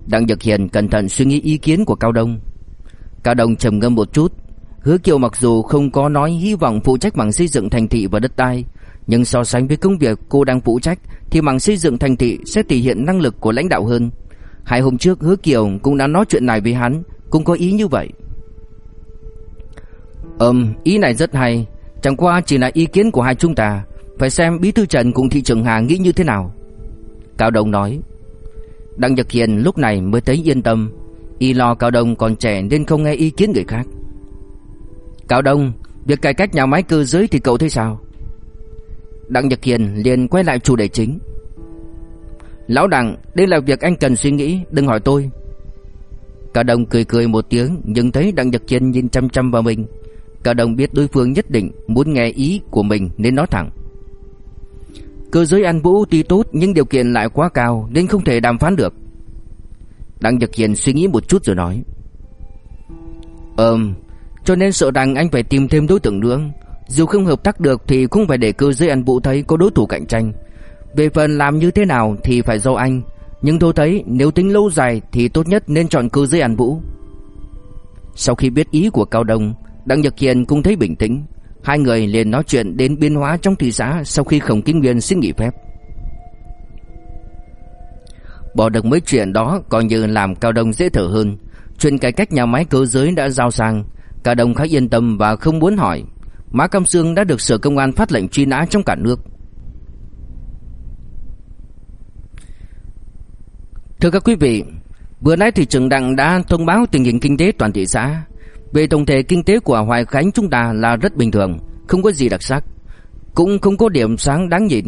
Đặng Nhật Hiền cẩn thận suy nghĩ ý kiến của Cao Đông. Cao Đông trầm ngâm một chút. Hứa Kiều mặc dù không có nói hy vọng phụ trách mảng xây dựng thành thị và đất đai Nhưng so sánh với công việc cô đang phụ trách Thì mảng xây dựng thành thị sẽ thể hiện năng lực của lãnh đạo hơn. Hai hôm trước Hứa Kiều cũng đã nói chuyện này với hắn Cũng có ý như vậy. Ừm, ý này rất hay. Chẳng qua chỉ là ý kiến của hai chúng ta. Phải xem bí thư Trần cùng thị trưởng Hà nghĩ như thế nào. Cao Đông nói. Đặng Nhật Hiền lúc này mới thấy yên tâm. Y lo Cao Đông còn trẻ nên không nghe ý kiến người khác. Cao Đông, Việc cải cách nhà máy cơ giới thì cậu thấy sao? Đặng Nhật Hiền liền quay lại chủ đề chính. Lão Đặng, Đây là việc anh cần suy nghĩ, Đừng hỏi tôi. Cao Đông cười cười một tiếng, Nhưng thấy Đặng Nhật Hiền nhìn chăm chăm vào mình. Cao Đông biết đối phương nhất định Muốn nghe ý của mình nên nói thẳng. Cơ giới An Vũ tuy tốt nhưng điều kiện lại quá cao nên không thể đàm phán được. Đặng Nhật Hiền suy nghĩ một chút rồi nói. Ừm, cho nên sợ rằng anh phải tìm thêm đối tượng nữa. Dù không hợp tác được thì cũng phải để cơ giới An Vũ thấy có đối thủ cạnh tranh. Về phần làm như thế nào thì phải do anh. Nhưng tôi thấy nếu tính lâu dài thì tốt nhất nên chọn cơ giới An Vũ. Sau khi biết ý của Cao Đông, Đặng Nhật Hiền cũng thấy bình tĩnh. Hai người liền nói chuyện đến biến hóa trong thị xã sau khi Khổng Kinh Nguyên xin nghỉ phép. Bỏ được mấy chuyện đó coi như làm Cao Đông dễ thở hơn. Chuyện cải cách nhà máy cơ giới đã giao sang, Cao Đông khá yên tâm và không muốn hỏi. Mã Cam Sương đã được Sở Công an phát lệnh truy nã trong cả nước. Thưa các quý vị, vừa nãy thị trưởng Đặng đã thông báo tình hình kinh tế toàn thị xã. Về tổng thể kinh tế của Hoài Khánh chúng ta là rất bình thường, không có gì đặc sắc, cũng không có điểm sáng đáng nhìn.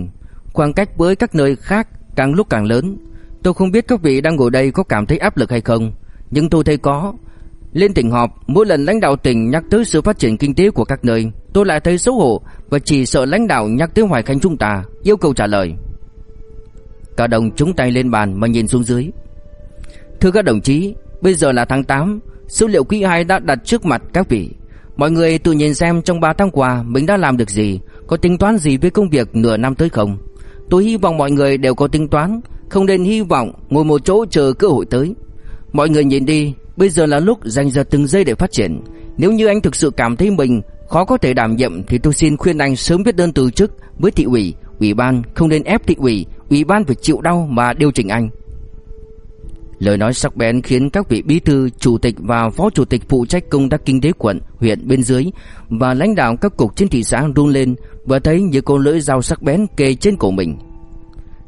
Khoảng cách với các nơi khác càng lúc càng lớn. Tôi không biết các vị đang ngồi đây có cảm thấy áp lực hay không, nhưng tôi thấy có. Lên tỉnh họp, mỗi lần lãnh đạo tỉnh nhắc tới sự phát triển kinh tế của các nơi, tôi lại thấy xấu hổ và chỉ sợ lãnh đạo nhắc tới Hoài Khánh chúng ta, yêu cầu trả lời. Cả đồng chúng tay lên bàn mà nhìn xuống dưới. Thưa các đồng chí, bây giờ là tháng 8, Số liệu quý 2 đã đặt trước mặt các vị. Mọi người tự nhìn xem trong 3 tháng qua mình đã làm được gì, có tính toán gì với công việc nửa năm tới không. Tôi hy vọng mọi người đều có tính toán, không nên hy vọng ngồi một chỗ chờ cơ hội tới. Mọi người nhìn đi, bây giờ là lúc dành ra từng giây để phát triển. Nếu như anh thực sự cảm thấy mình khó có thể đảm nhiệm thì tôi xin khuyên anh sớm viết đơn từ chức với thị ủy, ủy ban, không nên ép thị ủy, ủy ban phải chịu đau mà điều chỉnh anh. Lời nói sắc bén khiến các vị bí thư, chủ tịch và phó chủ tịch phụ trách công tác kinh tế quận, huyện bên dưới và lãnh đạo các cục trên thị xã run lên và thấy những con lưỡi dao sắc bén kề trên cổ mình.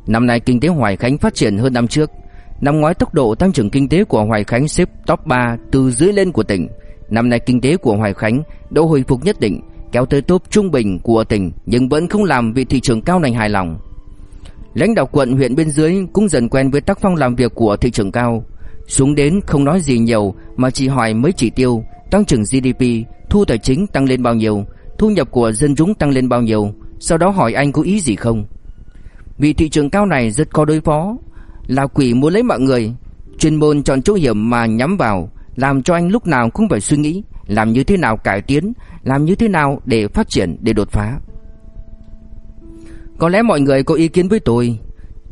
Năm nay kinh tế Hoài Khánh phát triển hơn năm trước. Năm ngoái tốc độ tăng trưởng kinh tế của Hoài Khánh xếp top 3 từ dưới lên của tỉnh. Năm nay kinh tế của Hoài Khánh đã hồi phục nhất định, kéo tới top trung bình của tỉnh nhưng vẫn không làm vị thị trường cao này hài lòng. Lãnh đạo quận huyện bên dưới cũng dần quen với tác phong làm việc của thị trưởng cao. Xuống đến không nói gì nhiều mà chỉ hỏi mấy chỉ tiêu, tăng trưởng GDP, thu tài chính tăng lên bao nhiêu, thu nhập của dân chúng tăng lên bao nhiêu, sau đó hỏi anh có ý gì không. Vị thị trưởng cao này rất có đối phó, là quỷ muốn lấy mọi người, chuyên môn chọn chỗ hiểm mà nhắm vào, làm cho anh lúc nào cũng phải suy nghĩ, làm như thế nào cải tiến, làm như thế nào để phát triển, để đột phá. Có lẽ mọi người có ý kiến với tôi,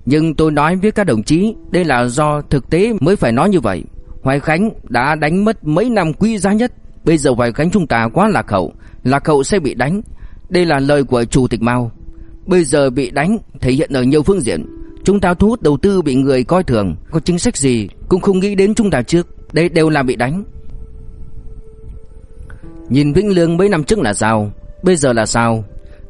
Nhưng tôi nói với các đồng chí, Đây là do thực tế mới phải nói như vậy. Hoài Khánh đã đánh mất mấy năm quý giá nhất. Bây giờ Hoài Khánh chúng ta quá lạc hậu Lạc hậu sẽ bị đánh. Đây là lời của Chủ tịch Mao. Bây giờ bị đánh, thể hiện ở nhiều phương diện. Chúng ta thu hút đầu tư bị người coi thường, Có chính sách gì cũng không nghĩ đến chúng ta trước. Đây đều là bị đánh. Nhìn Vĩnh Lương mấy năm trước là sao? Bây giờ là sao?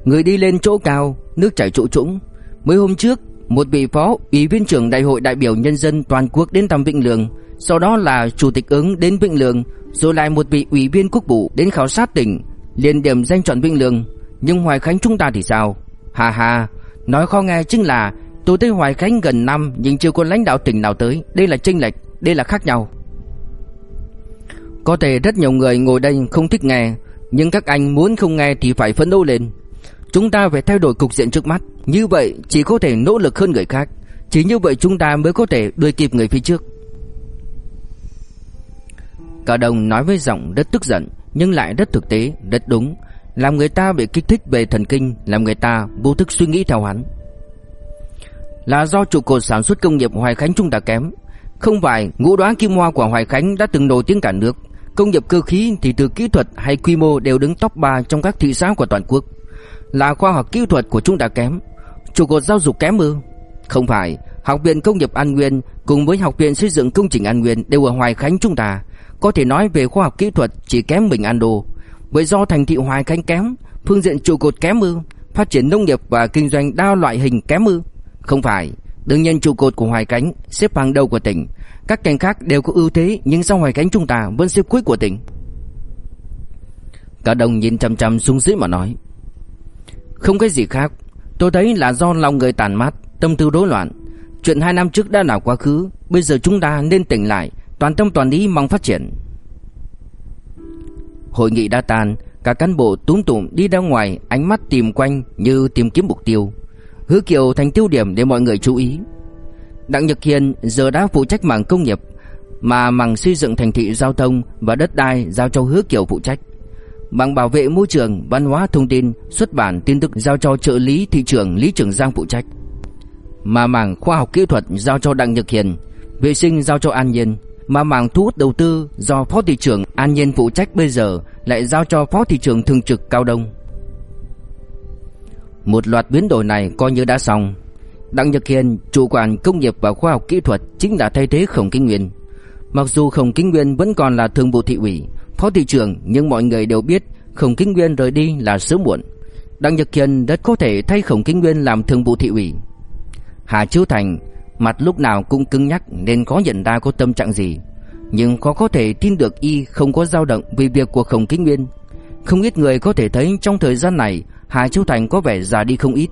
Người đi lên chỗ cao Nước chảy trụ trũng. Mới hôm trước, Một vị phó ủy viên trưởng đại hội đại biểu nhân dân toàn quốc đến thăm Vĩnh Lương Sau đó là chủ tịch ứng đến Vĩnh Lương Rồi lại một vị ủy viên quốc vụ đến khảo sát tỉnh, liền điểm danh chọn Vĩnh Lương Nhưng Hoài Khánh chúng ta thì sao? Hà hà, Nói khó nghe chính là, Tôi tới Hoài Khánh gần năm Nhưng chưa có lãnh đạo tỉnh nào tới, Đây là chênh lệch, Đây là khác nhau. Có thể rất nhiều người ngồi đây không thích nghe, Nhưng các anh muốn không nghe thì phải phấn đấu lên. Chúng ta phải thay đổi cục diện trước mắt. Như vậy chỉ có thể nỗ lực hơn người khác. Chỉ như vậy chúng ta mới có thể đuổi kịp người phía trước. Cả đồng nói với giọng rất tức giận Nhưng lại rất thực tế, rất đúng. Làm người ta bị kích thích về thần kinh Làm người ta vô thức suy nghĩ theo hắn. Là do trụ cột sản xuất công nghiệp Hoài Khánh chúng ta kém. Không phải ngũ đoán kim hoa của Hoài Khánh đã từng nổi tiếng cả nước. Công nghiệp cơ khí thì từ kỹ thuật hay quy mô đều đứng top 3 trong các thị xã của toàn quốc là khoa học kỹ thuật của chúng ta kém. Trụ cột giáo dục kém ư? Không phải, Học viện công nghiệp An Nguyên Cùng với học viện xây dựng công trình An Nguyên Đều ở Hoài Khánh chúng ta. Có thể nói về khoa học kỹ thuật chỉ kém mình An Đô. Bởi do thành thị Hoài Khánh kém, Phương diện trụ cột kém ư? Phát triển nông nghiệp và kinh doanh đa loại hình kém ư? Không phải, Đương nhiên trụ cột của Hoài Khánh xếp hàng đầu của tỉnh. Các ngành khác đều có ưu thế, Nhưng sau Hoài Khánh chúng ta vẫn xếp cuối của tỉnh. Cả đồng nhìn chăm chăm xuống dưới mà nói không cái gì khác. Tôi thấy là do lòng người tàn mát, Tâm tư rối loạn. Chuyện hai năm trước đã là quá khứ, Bây giờ chúng ta nên tỉnh lại, Toàn tâm toàn ý mong phát triển. Hội nghị đã tan, Cả cán bộ túm tụm đi ra ngoài, Ánh mắt tìm quanh như tìm kiếm mục tiêu. Hứa Kiều thành tiêu điểm để mọi người chú ý. Đặng Nhật Hiền giờ đã phụ trách mảng công nghiệp, Mà mảng xây dựng thành thị giao thông Và đất đai giao cho Hứa Kiều phụ trách. Bằng bảo vệ môi trường, văn hóa thông tin, xuất bản tin tức giao cho trợ lý thị trưởng Lý Trường Giang phụ trách. Mà mảng khoa học kỹ thuật giao cho Đặng Nhật Hiền, vệ sinh giao cho An Nhiên, mà mảng thu hút đầu tư do Phó thị trưởng An Nhiên phụ trách bây giờ lại giao cho Phó thị trưởng thường trực Cao Đông. Một loạt biến đổi này coi như đã xong. Đặng Nhật Hiền, chủ quản công nghiệp và khoa học kỹ thuật chính là thay thế Khổng Kinh Nguyên. Mặc dù Khổng Kinh Nguyên vẫn còn là thường vụ thị ủy, phó thị trưởng nhưng mọi người đều biết Khổng kính Nguyên rời đi là sớm muộn. Đặng Nhật Kiên rất có thể thay Khổng kính Nguyên làm thường vụ thị ủy. Hà Chiếu Thành mặt lúc nào cũng cứng nhắc nên có nhận ra có tâm trạng gì, nhưng khó có thể tin được y không có dao động vì việc của Khổng kính Nguyên. Không ít người có thể thấy trong thời gian này Hà Chiếu Thành có vẻ già đi không ít.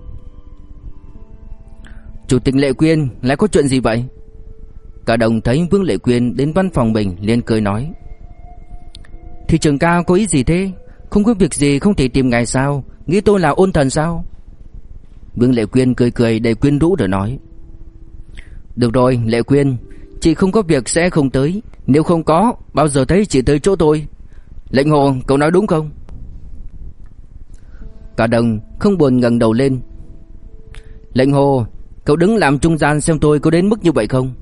Chủ tịch Lệ Quyên lại có chuyện gì vậy? Cả đồng thấy Vương Lệ Quyên đến văn phòng mình liền cười nói Thị trường cao có ý gì thế? Không có việc gì không thể tìm ngài sao? Nghĩ tôi là ôn thần sao? Vương Lệ Quyên cười cười đầy quyên rũ rồi nói. Được rồi, Lệ Quyên, Chị không có việc sẽ không tới. Nếu không có, bao giờ thấy chị tới chỗ tôi? Lệnh hồ, cậu nói đúng không? Cả đồng không buồn ngẩng đầu lên. Lệnh hồ, Cậu đứng làm trung gian xem tôi có đến mức như vậy không?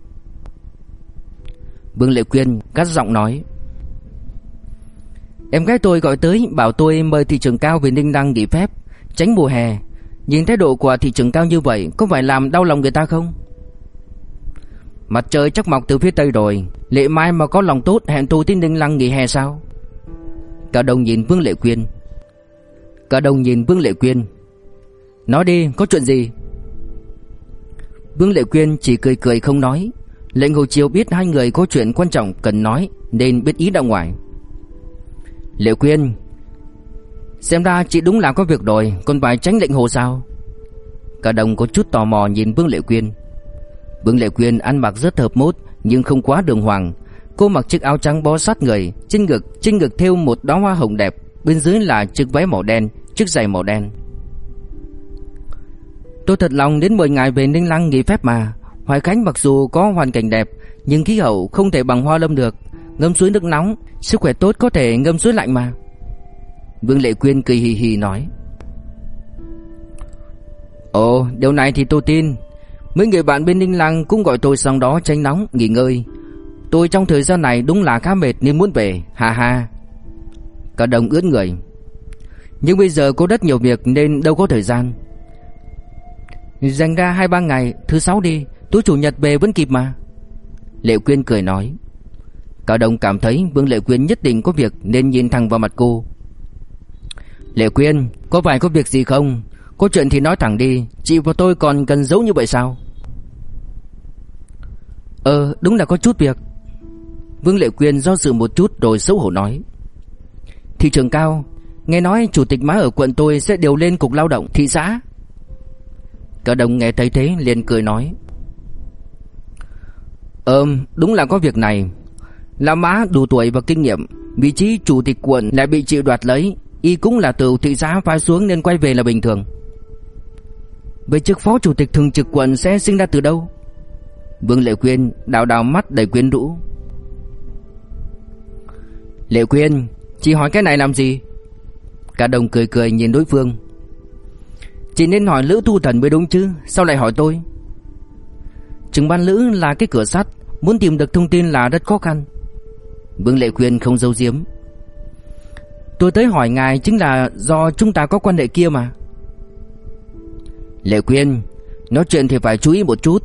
Vương Lệ Quyên cắt giọng nói. Em gái tôi gọi tới, bảo tôi mời thị trường cao về Ninh Đăng nghỉ phép. Tránh mùa hè. Nhìn thái độ của thị trường cao như vậy, Có phải làm đau lòng người ta không? Mặt trời chắc mọc từ phía tây rồi. Lệ Mai mà có lòng tốt, hẹn tôi tới Ninh Lăng nghỉ hè sao? Cả đồng nhìn Vương Lệ Quyên. Cả đồng nhìn Vương Lệ Quyên. Nói đi, có chuyện gì? Vương Lệ Quyên chỉ cười cười không nói. Lệnh Hồ Chiêu biết hai người có chuyện quan trọng cần nói, Nên biết ý ra ngoài. Liệu Quyên Xem ra chị đúng là có việc rồi Còn phải tránh lệnh hồ sao? Cả đồng có chút tò mò nhìn Vương Lệ Quyên. Vương Lệ Quyên ăn mặc rất hợp mốt Nhưng không quá đường hoàng. Cô mặc chiếc áo trắng bó sát người Trên ngực, trên ngực thêu một đóa hoa hồng đẹp Bên dưới là chiếc váy màu đen Chiếc giày màu đen. Tôi thật lòng đến mời ngài về Ninh Lăng nghỉ phép mà. Hoài Khánh mặc dù có hoàn cảnh đẹp Nhưng khí hậu không thể bằng hoa lâm được. Ngâm suối nước nóng Sức khỏe tốt có thể ngâm suối lạnh mà. Vương Lệ Quyên cười hì hì nói. Ồ, điều này thì tôi tin. Mấy người bạn bên Ninh Lăng cũng gọi tôi sang đó tranh nóng, nghỉ ngơi. Tôi trong thời gian này đúng là khá mệt nên muốn về, Ha ha. Cả đồng ướt người. Nhưng bây giờ có rất nhiều việc nên đâu có thời gian. Dành ra hai ba ngày, Thứ sáu đi, Tối chủ nhật về vẫn kịp mà. Lệ Quyên cười nói. Cao Đông cảm thấy Vương Lệ Quyên nhất định có việc Nên nhìn thẳng vào mặt cô. Lệ Quyên, Có phải có việc gì không? Có chuyện thì nói thẳng đi. Chị và tôi còn cần giấu như vậy sao? Ờ đúng là có chút việc. Vương Lệ Quyên do dự một chút rồi xấu hổ nói. Thị trường cao, Nghe nói chủ tịch má ở quận tôi sẽ điều lên cục lao động thị xã. Cao Đông nghe thấy thế liền cười nói. Ừm đúng là có việc này. Lão má đủ tuổi và kinh nghiệm, Vị trí chủ tịch quận lại bị chịu đoạt lấy, Y cũng là từ thị xã phái xuống nên quay về là bình thường. Vậy chức phó chủ tịch thường trực quận sẽ sinh ra từ đâu? Vương Lệ Quyên đào đào mắt đầy quyến rũ. Lệ Quyên Chị hỏi cái này làm gì? Cả đồng cười cười nhìn đối phương. Chị nên hỏi Lữ Thu Thần mới đúng chứ, Sao lại hỏi tôi? Trường ban Lữ là cái cửa sắt, Muốn tìm được thông tin là rất khó khăn. Vương Lệ Quyên không giấu giếm. Tôi tới hỏi ngài chính là do chúng ta có quan hệ kia mà. Lệ Quyên Nói chuyện thì phải chú ý một chút.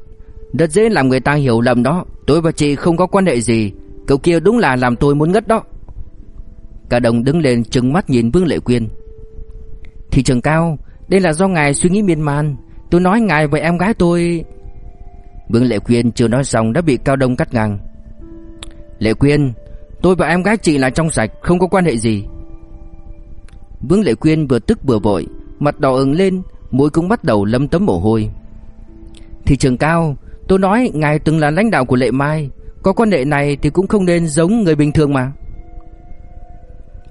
Rất dễ làm người ta hiểu lầm đó. Tôi và chị không có quan hệ gì. Cậu kia đúng là làm tôi muốn ngất đó. Cả đồng đứng lên trừng mắt nhìn Vương Lệ Quyên Thị trường cao, Đây là do ngài suy nghĩ miên man. Tôi nói ngài với em gái tôi. Vương Lệ Quyên chưa nói xong đã bị Cao Đông cắt ngang. Lệ Quyên Tôi và em gái chị là trong sạch, Không có quan hệ gì. Vương Lệ Quyên vừa tức vừa vội, Mặt đỏ ửng lên, Mũi cũng bắt đầu lấm tấm mồ hôi. Thị trường cao, Tôi nói ngài từng là lãnh đạo của Lệ Mai, Có quan hệ này thì cũng không nên giống người bình thường mà.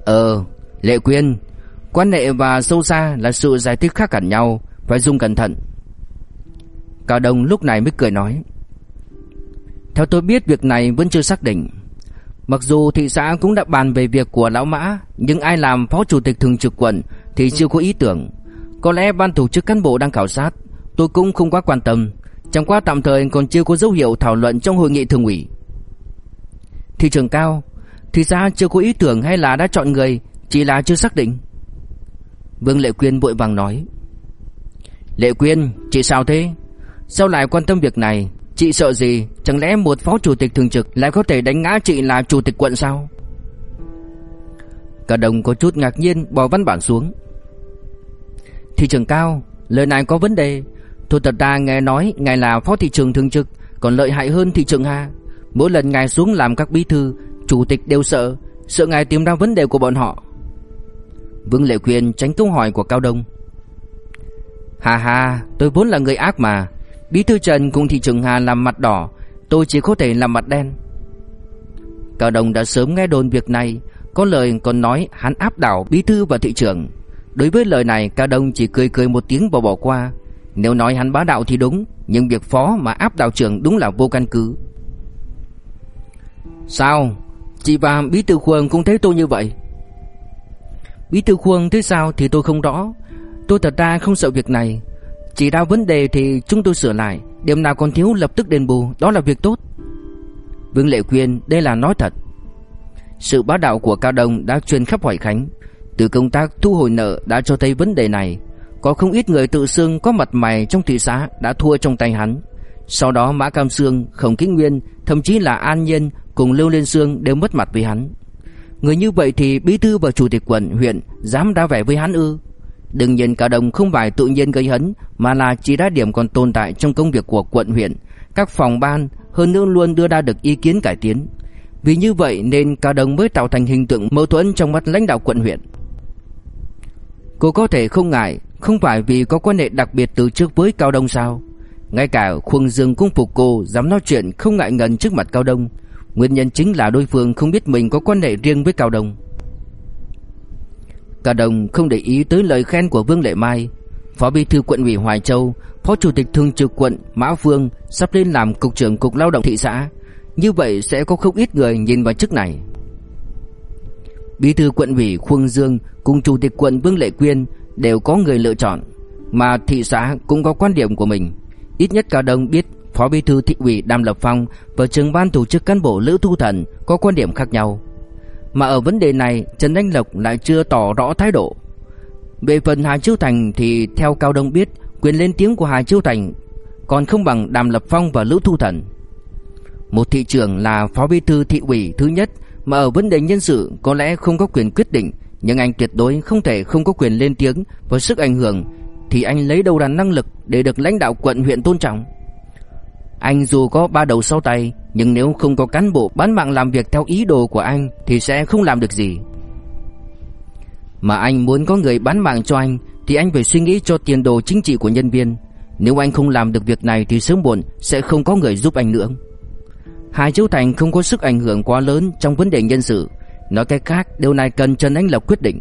Ờ Lệ Quyên, Quan hệ và sâu xa là sự giải thích khác hẳn nhau, Phải dùng cẩn thận. Cao Đông lúc này mới cười nói, Theo tôi biết, việc này vẫn chưa xác định. Mặc dù thị xã cũng đã bàn về việc của Lão Mã Nhưng ai làm phó chủ tịch thường trực quận Thì chưa có ý tưởng. Có lẽ ban tổ chức cán bộ đang khảo sát Tôi cũng không quá quan tâm. Chẳng qua tạm thời còn chưa có dấu hiệu thảo luận trong hội nghị thường ủy. Thị trường cao Thị xã chưa có ý tưởng hay là đã chọn người Chỉ là chưa xác định. Vương Lệ Quyên vội vàng nói Lệ Quyên, chị sao thế? Sao lại quan tâm việc này? Chị sợ gì? Chẳng lẽ một phó chủ tịch thường trực Lại có thể đánh ngã chị là chủ tịch quận sao? Cả đồng có chút ngạc nhiên bỏ văn bản xuống. Thị trường cao, Lời này có vấn đề. Thôi thật ra nghe nói Ngài là phó thị trường thường trực, Còn lợi hại hơn thị trường Hà. Mỗi lần ngài xuống làm các bí thư, Chủ tịch đều sợ Sợ ngài tìm ra vấn đề của bọn họ. Vương Lệ Quyền tránh câu hỏi của Cao Đông. Hà hà Tôi vốn là người ác mà. Bí thư Trần cùng thị trưởng Hà làm mặt đỏ, Tôi chỉ có thể làm mặt đen. Cao Đồng đã sớm nghe đồn việc này, Có lời còn nói hắn áp đảo bí thư và thị trưởng. Đối với lời này, Cao Đông chỉ cười cười một tiếng và bỏ qua. Nếu nói hắn bá đạo thì đúng, Nhưng việc phó mà áp đảo trưởng đúng là vô căn cứ. Sao? Chị và bí thư khuôn cũng thấy tôi như vậy. Bí thư khuôn thế sao thì tôi không rõ. Tôi thật ra không sợ việc này chỉ ra vấn đề thì chúng tôi sửa lại. Điểm nào còn thiếu lập tức đền bù Đó là việc tốt. Vương Lệ Quyên đây là nói thật. Sự bá đạo của Cao Đông đã truyền khắp Hoài Khánh. Từ công tác thu hồi nợ đã cho thấy vấn đề này. Có không ít người tự xưng có mặt mày trong thị xã đã thua trong tay hắn. Sau đó Mã Cam Sương, Khổng Kính Nguyên Thậm chí là An Nhân cùng Lưu Liên Sương đều mất mặt với hắn. Người như vậy thì bí thư và chủ tịch quận huyện dám đa vẻ với hắn ư? Đừng nhìn cả đồng không phải tự nhiên gây hấn, Mà là chỉ ra điểm còn tồn tại trong công việc của quận huyện. Các phòng ban hơn nữa luôn đưa ra được ý kiến cải tiến. Vì như vậy nên cả đồng mới tạo thành hình tượng mâu thuẫn trong mắt lãnh đạo quận huyện. Cô có thể không ngại, Không phải vì có quan hệ đặc biệt từ trước với Cao Đông sao? Ngay cả khuôn dương cũng phục cô Dám nói chuyện không ngại ngần trước mặt Cao Đông. Nguyên nhân chính là đối phương không biết mình có quan hệ riêng với Cao Đông. Cả đồng không để ý tới lời khen của Vương Lệ Mai. Phó bí thư quận ủy Hoài Châu, Phó chủ tịch thường trực quận Mã Phương Sắp lên làm cục trưởng cục lao động thị xã. Như vậy sẽ có không ít người nhìn vào chức này. Bí thư quận ủy Khuông Dương Cùng chủ tịch quận Vương Lệ Quyên Đều có người lựa chọn, Mà thị xã cũng có quan điểm của mình. Ít nhất cả đồng biết Phó bí thư thị ủy Đàm Lập Phong Và trưởng ban tổ chức cán bộ Lữ Thu Thần Có quan điểm khác nhau mà ở vấn đề này, Trần Anh Lộc lại chưa tỏ rõ thái độ. Về phần Hà Chiêu Thành thì theo Cao Đông biết, Quyền lên tiếng của Hà Chiêu Thành Còn không bằng Đàm Lập Phong và Lữ Thu Thần. Một thị trưởng là phó bí thư thị ủy thứ nhất, Mà ở vấn đề nhân sự có lẽ không có quyền quyết định, Nhưng anh tuyệt đối không thể không có quyền lên tiếng Và sức ảnh hưởng, Thì anh lấy đâu ra năng lực để được lãnh đạo quận huyện tôn trọng? Anh dù có ba đầu sau tay nhưng nếu không có cán bộ bán mạng làm việc theo ý đồ của anh, Thì sẽ không làm được gì. Mà anh muốn có người bán mạng cho anh, Thì anh phải suy nghĩ cho tiền đồ chính trị của nhân viên. Nếu anh không làm được việc này Thì sớm muộn sẽ không có người giúp anh nữa. Hà Châu Thành không có sức ảnh hưởng quá lớn Trong vấn đề nhân sự. Nói cách khác, điều này cần Trần Anh Lộc quyết định.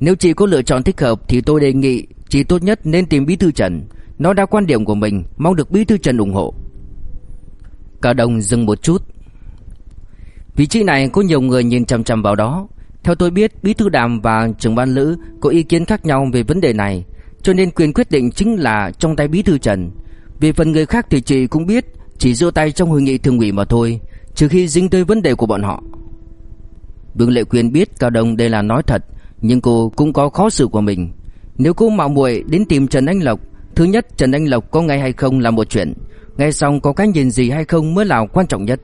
Nếu chị có lựa chọn thích hợp Thì tôi đề nghị chị tốt nhất nên tìm Bí Thư Trần. Nó đã quan điểm của mình, Mong được Bí Thư Trần ủng hộ. Cao Đông dừng một chút. Vị trí này có nhiều người nhìn chằm chằm vào đó. Theo tôi biết, Bí Thư Đàm và trưởng ban lữ Có ý kiến khác nhau về vấn đề này, Cho nên quyền quyết định chính là trong tay Bí Thư Trần. Về phần người khác thì chị cũng biết, Chỉ giơ tay trong hội nghị thường ủy mà thôi, Trừ khi dính tới vấn đề của bọn họ. Vương Lệ Quyên biết Cao Đông đây là nói thật, Nhưng cô cũng có khó xử của mình. Nếu cô mạo muội đến tìm Trần Anh Lộc, Thứ nhất, Trần Anh Lộc có ngay hay không là một chuyện. Nghe xong có cái nhìn gì hay không mới là quan trọng nhất.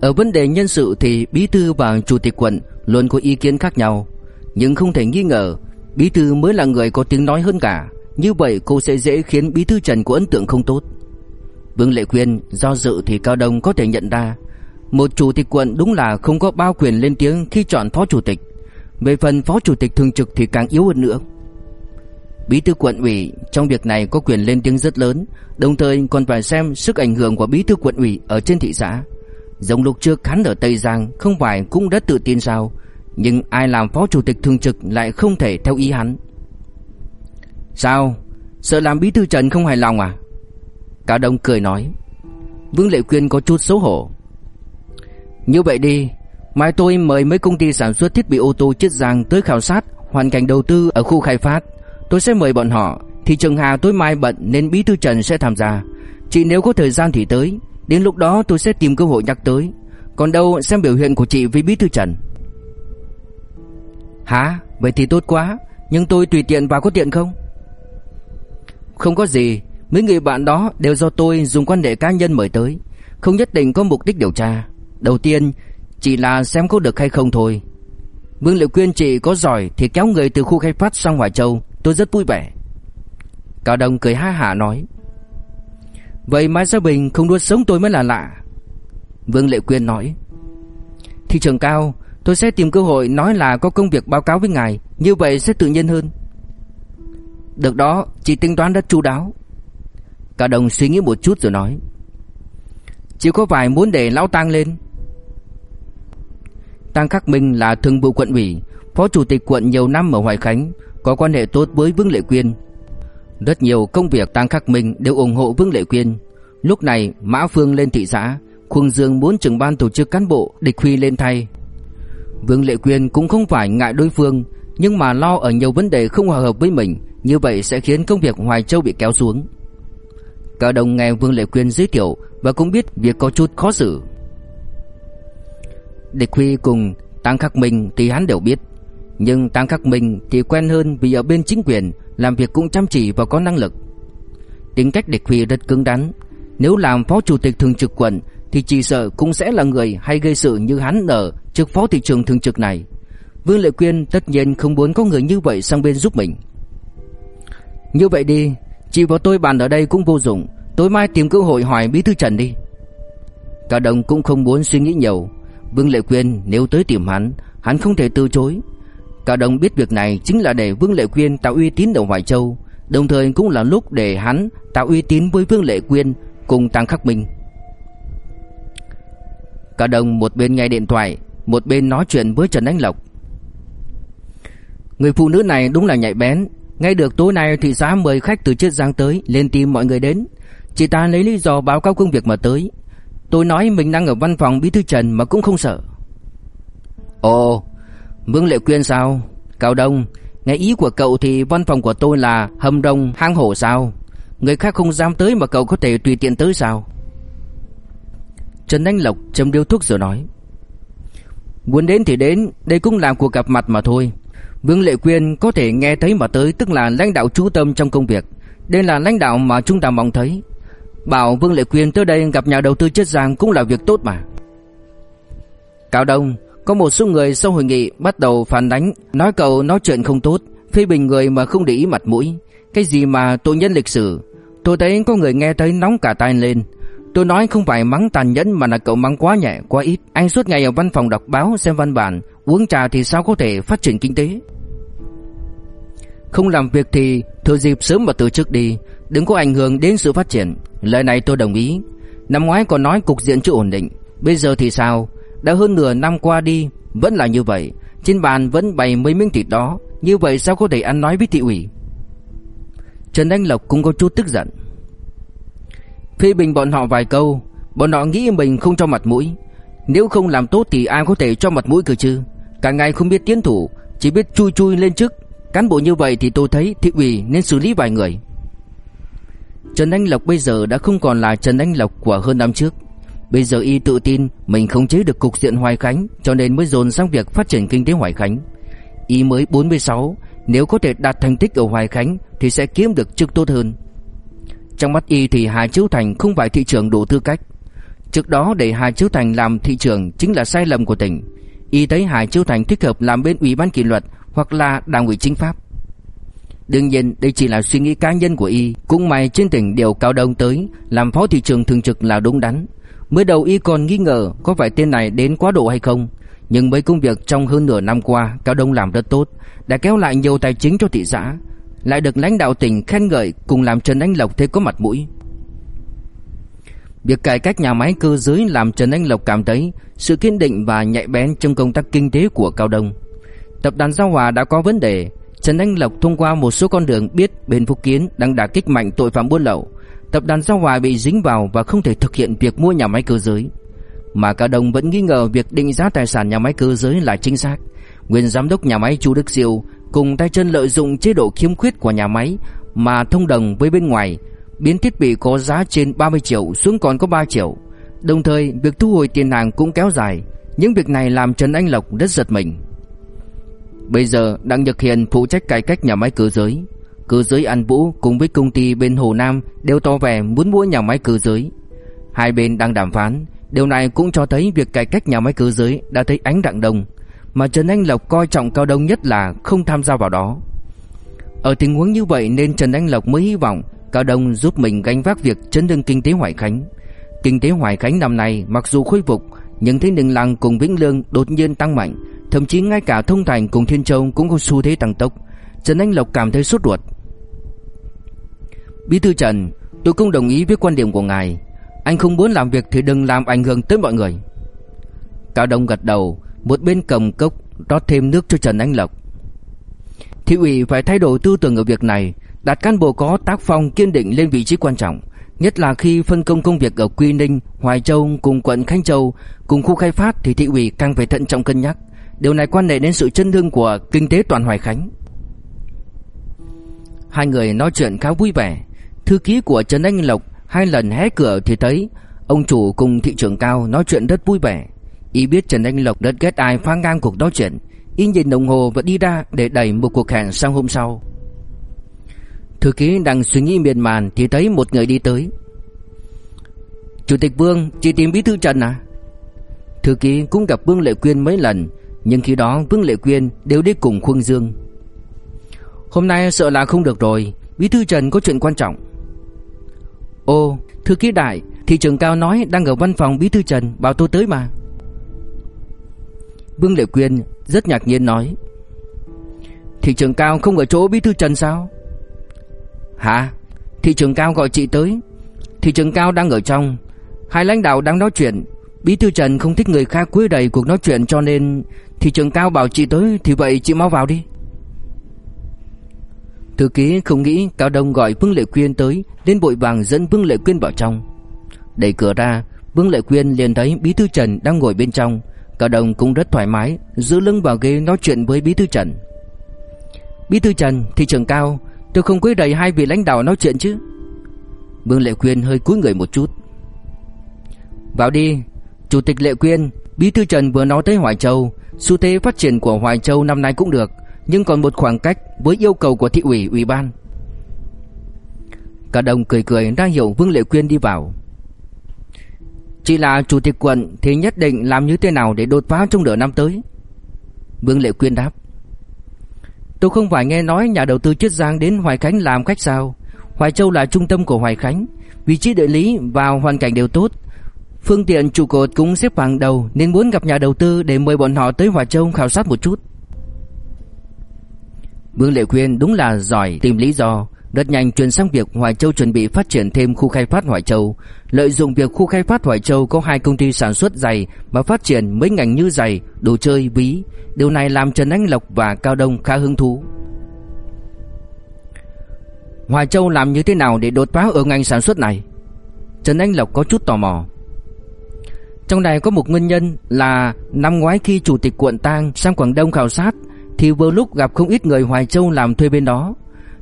Ở vấn đề nhân sự thì Bí Thư và Chủ tịch quận luôn có ý kiến khác nhau. Nhưng không thể nghi ngờ, Bí Thư mới là người có tiếng nói hơn cả. Như vậy cô sẽ dễ khiến Bí Thư Trần có ấn tượng không tốt. Vương Lệ Quyên do dự thì Cao Đông có thể nhận ra, Một chủ tịch quận đúng là không có bao quyền lên tiếng khi chọn phó chủ tịch. Về phần phó chủ tịch thường trực thì càng yếu hơn nữa. Bí thư quận ủy trong việc này có quyền lên tiếng rất lớn, Đồng thời còn phải xem sức ảnh hưởng của bí thư quận ủy ở trên thị xã. Giống lúc trước hắn ở Tây Giang, không phải cũng rất tự tin sao? Nhưng ai làm phó chủ tịch thường trực lại không thể theo ý hắn. Sao? Sợ làm bí thư Trần không hài lòng à? Cả đông cười nói. Vương Lệ Quyên có chút xấu hổ. Như vậy đi, Mai tôi mời mấy công ty sản xuất thiết bị ô tô Chiết Giang tới khảo sát hoàn cảnh đầu tư ở khu khai phát. Tôi sẽ mời bọn họ, Thì Trường Hà tối mai bận nên Bí Thư Trần sẽ tham gia. Chị nếu có thời gian thì tới, Đến lúc đó tôi sẽ tìm cơ hội nhắc tới. Còn đâu xem biểu hiện của chị với Bí Thư Trần. Hả? Vậy thì tốt quá, Nhưng tôi tùy tiện vào có tiện không? Không có gì, Mấy người bạn đó đều do tôi dùng quan hệ cá nhân mời tới. Không nhất định có mục đích điều tra. Đầu tiên, Chỉ là xem có được hay không thôi. Vương Liệu Quyên chị có giỏi Thì kéo người từ khu khai phát sang Hoài Châu. Tôi rất vui vẻ. Cao Đông cười ha hả nói, Vậy Mai Gia Bình không đua sống tôi mới là lạ. Vương Lệ Quyên nói, Thị trường cao, Tôi sẽ tìm cơ hội nói là có công việc báo cáo với ngài, Như vậy sẽ tự nhiên hơn. Được đó, Chị tính toán rất chu đáo. Cao Đông suy nghĩ một chút rồi nói, Chỉ có vài muốn để lão tang lên. Tăng Khắc Minh là thường vụ quận ủy Phó chủ tịch quận nhiều năm ở Hoài Khánh có quan hệ tốt với Vương Lệ Quyên. Rất nhiều công việc Tăng Khắc Minh đều ủng hộ Vương Lệ Quyên. Lúc này Mã Phương lên thị xã, Khuông Dương muốn trưởng ban tổ chức cán bộ địch huy lên thay. Vương Lệ Quyên cũng không phải ngại đối phương, nhưng mà lo ở nhiều vấn đề không hòa hợp với mình, như vậy sẽ khiến công việc Hoài Châu bị kéo xuống. Cả đồng nghe Vương Lệ Quyên giới thiệu và cũng biết việc có chút khó xử. Địch Huy cùng Tăng Khắc Minh thì hắn đều biết nhưng Tăng Khắc Minh thì quen hơn vì ở bên chính quyền, Làm việc cũng chăm chỉ và có năng lực. Tính cách địch huy rất cứng đắn Nếu làm phó chủ tịch thường trực quận, Thì chỉ sợ cũng sẽ là người hay gây sự như hắn ở Trực phó thị trường thường trực này. Vương Lệ Quyên tất nhiên không muốn có người như vậy sang bên giúp mình. Như vậy đi, Chị và tôi bàn ở đây cũng vô dụng. Tối mai tìm cơ hội hỏi Bí Thư Trần đi. Cả đồng cũng không muốn suy nghĩ nhiều. Vương Lệ Quyên nếu tới tìm hắn Hắn không thể từ chối. Cao Đông biết việc này chính là để Vương Lệ Quyên tạo uy tín ở Hoài Châu, đồng thời cũng là lúc để hắn tạo uy tín với Vương Lệ Quyên cùng Tăng Khắc Minh. Cao Đông một bên nghe điện thoại, một bên nói chuyện với Trần Ánh Lộc. Người phụ nữ này đúng là nhạy bén, ngay được tối nay thị xã mời khách từ Chiết Giang tới lên tìm mọi người đến. Chị ta lấy lý do báo cáo công việc mà tới. Tôi nói mình đang ở văn phòng bí thư Trần mà cũng không sợ. Ồ, Vương Lệ Quyên sao? Cao Đông, nghe ý của cậu thì văn phòng của tôi là hầm đông hang hổ sao? Người khác không dám tới mà cậu có thể tùy tiện tới sao? Trần Anh Lộc châm điếu thuốc rồi nói. Muốn đến thì đến, đây cũng là cuộc gặp mặt mà thôi. Vương Lệ Quyên có thể nghe thấy mà tới tức là lãnh đạo chú tâm trong công việc. Đây là lãnh đạo mà chúng ta mong thấy. Bảo Vương Lệ Quyên tới đây gặp nhà đầu tư chất giang cũng là việc tốt mà. Cao Đông, có một số người sau hội nghị bắt đầu phản đánh, nói cậu nói chuyện không tốt, phê bình người mà không để ý mặt mũi. Cái gì mà tội nhân lịch sử. Tôi thấy có người nghe thấy nóng cả tai lên. Tôi nói không phải mắng tàn nhẫn mà là cậu mắng quá nhẹ, quá ít. Anh suốt ngày ở văn phòng đọc báo xem văn bản, uống trà thì sao có thể phát triển kinh tế. Không làm việc thì thừa dịp sớm mà từ chức đi, đừng có ảnh hưởng đến sự phát triển. Lời này tôi đồng ý. Năm ngoái còn nói cục diện chưa ổn định, bây giờ thì sao? Đã hơn nửa năm qua đi, vẫn là như vậy. Trên bàn vẫn bày mấy miếng thịt đó, như vậy sao có thể ăn nói với thị ủy? Trần Anh Lộc cũng có chút tức giận. Phê bình bọn họ vài câu, bọn họ nghĩ mình không cho mặt mũi. Nếu không làm tốt thì ai có thể cho mặt mũi cơ chứ? Cả ngày không biết tiến thủ, chỉ biết chui chui lên chức. Cán bộ như vậy thì tôi thấy thị ủy nên xử lý vài người. Trần Anh Lộc bây giờ đã không còn là Trần Anh Lộc của hơn năm trước. Bây giờ y tự tin mình không chế được cục diện Hoài Khánh cho nên mới dồn sang việc phát triển kinh tế Hoài Khánh. Y mới 46, nếu có thể đạt thành tích ở Hoài Khánh thì sẽ kiếm được chức tốt hơn. Trong mắt y thì Hà Chiếu Thành không phải thị trưởng đủ tư cách. Trước đó để Hà Chiếu Thành làm thị trưởng chính là sai lầm của tỉnh. Y thấy Hà Chiếu Thành thích hợp làm bên ủy ban kỷ luật hoặc là đảng ủy chính pháp. Đương nhiên đây chỉ là suy nghĩ cá nhân của y Cũng may trên tỉnh đều Cao Đông tới Làm phó thị trường thường trực là đúng đắn Mới đầu y còn nghi ngờ có phải tên này đến quá độ hay không Nhưng mấy công việc trong hơn nửa năm qua Cao Đông làm rất tốt Đã kéo lại nhiều tài chính cho thị xã Lại được lãnh đạo tỉnh khen ngợi Cùng làm Trần Anh Lộc thấy có mặt mũi Việc cải cách nhà máy cơ giới làm Trần Anh Lộc cảm thấy sự kiên định và nhạy bén trong công tác kinh tế của Cao Đông. Tập đoàn Giao Hòa đã có vấn đề, Trần Anh Lộc thông qua một số con đường biết bên Phúc Kiến đang đả kích mạnh tội phạm buôn lậu. Tập đoàn Giao Hòa bị dính vào và không thể thực hiện việc mua nhà máy cơ giới. Mà Cao Đông vẫn nghi ngờ việc định giá tài sản nhà máy cơ giới là chính xác. Nguyên giám đốc nhà máy Chu Đức Diêu cùng tay chân lợi dụng chế độ khiếm khuyết của nhà máy mà thông đồng với bên ngoài, biến thiết bị có giá trên 30 triệu xuống còn có 3 triệu. Đồng thời, việc thu hồi tiền hàng cũng kéo dài. Những việc này làm Trần Anh Lộc rất giật mình. Bây giờ Đặng Nhật Hiền phụ trách cải cách nhà máy cơ giới. Cơ giới An Vũ cùng với công ty bên Hồ Nam đều to vẻ muốn mua nhà máy cơ giới. Hai bên đang đàm phán, điều này cũng cho thấy việc cải cách nhà máy cơ giới đã thấy ánh đặng đông, mà Trần Anh Lộc coi trọng Cao Đông nhất là không tham gia vào đó. Ở tình huống như vậy nên Trần Anh Lộc mới hy vọng Cao Đông giúp mình gánh vác việc chấn hưng kinh tế Hoài Khánh. Kinh tế Hoài Khánh năm nay mặc dù khôi phục, nhưng thế Ninh Lăng cùng Vĩnh Lương đột nhiên tăng mạnh, thậm chí ngay cả Thông Thành cùng Thiên Châu cũng có xu thế tăng tốc. Trần Anh Lộc cảm thấy sốt ruột. Bí thư Trần, tôi cũng đồng ý với quan điểm của ngài. Anh không muốn làm việc thì đừng làm ảnh hưởng tới mọi người. Cao Đông gật đầu, một bên cầm cốc rót thêm nước cho Trần Anh Lộc. Thị ủy phải thay đổi tư tưởng ở việc này, đặt cán bộ có tác phong kiên định lên vị trí quan trọng, nhất là khi phân công công việc ở Quy Ninh, Hoài Châu cùng quận Khánh Châu, cùng khu khai phát thì thị ủy càng phải thận trọng cân nhắc. Điều này quan hệ đến sự chân thương của kinh tế toàn Hoài Khánh. Hai người nói chuyện khá vui vẻ. Thư ký của Trần Anh Lộc hai lần hé cửa thì thấy ông chủ cùng thị trưởng cao nói chuyện rất vui vẻ. Y biết Trần Anh Lộc rất ghét ai phá ngang cuộc nói chuyện. Y nhìn đồng hồ và đi ra để đẩy một cuộc hẹn sang hôm sau. Thư ký đang suy nghĩ miên man thì thấy một người đi tới. Chủ tịch Vương, chị tìm bí thư Trần à? Thư ký cũng gặp Vương Lệ Quyên mấy lần, nhưng khi đó Vương Lệ Quyên đều đi cùng Khuông Dương. Hôm nay sợ là không được rồi, bí thư Trần có chuyện quan trọng. Ô, thư ký đại, thị trưởng cao nói đang ở văn phòng bí thư Trần, bảo tôi tới mà. Vương Lệ Quyên rất ngạc nhiên nói. Thị trưởng cao không ở chỗ bí thư Trần sao? Hả? Thị trưởng cao gọi chị tới. Thị trưởng cao đang ở trong. Hai lãnh đạo đang nói chuyện. Bí thư Trần không thích người khác quấy đầy cuộc nói chuyện cho nên thị trưởng cao bảo chị tới thì vậy chị mau vào đi. Thư ký không nghĩ Cao Đông gọi Vương Lệ Quyên tới Nên bội vàng dẫn Vương Lệ Quyên vào trong. Đẩy cửa ra Vương Lệ Quyên liền thấy Bí Thư Trần đang ngồi bên trong. Cao Đông cũng rất thoải mái Giữ lưng vào ghế nói chuyện với Bí Thư Trần. Bí Thư Trần, thị trường Cao Tôi không quấy đầy hai vị lãnh đạo nói chuyện chứ? Vương Lệ Quyên hơi cúi người một chút. Vào đi Chủ tịch Lệ Quyên Bí Thư Trần vừa nói tới Hoài Châu Xu thế phát triển của Hoài Châu năm nay cũng được. Nhưng còn một khoảng cách với yêu cầu của thị ủy ủy ban. Cả đồng cười cười ra hiệu Vương Lệ Quyên đi vào. Chỉ là chủ tịch quận Thì nhất định làm như thế nào để đột phá trong nửa năm tới? Vương Lệ Quyên đáp. Tôi không phải nghe nói nhà đầu tư Chiết Giang đến Hoài Khánh làm khách sao? Hoài Châu là trung tâm của Hoài Khánh. Vị trí địa lý và hoàn cảnh đều tốt. Phương tiện trụ cột cũng xếp hàng đầu Nên muốn gặp nhà đầu tư để mời bọn họ tới Hoài Châu khảo sát một chút. Vương Lệ Quyên đúng là giỏi tìm lý do rất nhanh chuyển sang việc Hoài Châu chuẩn bị phát triển thêm khu khai phát Hoài Châu. Lợi dụng việc khu khai phát Hoài Châu có hai công ty sản xuất giày mà phát triển mấy ngành như giày, đồ chơi, ví. Điều này làm Trần Anh Lộc và Cao Đông khá hứng thú. Hoài Châu làm như thế nào để đột phá ở ngành sản xuất này? Trần Anh Lộc có chút tò mò. Trong này có một nguyên nhân là năm ngoái khi chủ tịch quận Tang sang Quảng Đông khảo sát thì vừa lúc gặp không ít người Hoài Châu làm thuê bên đó.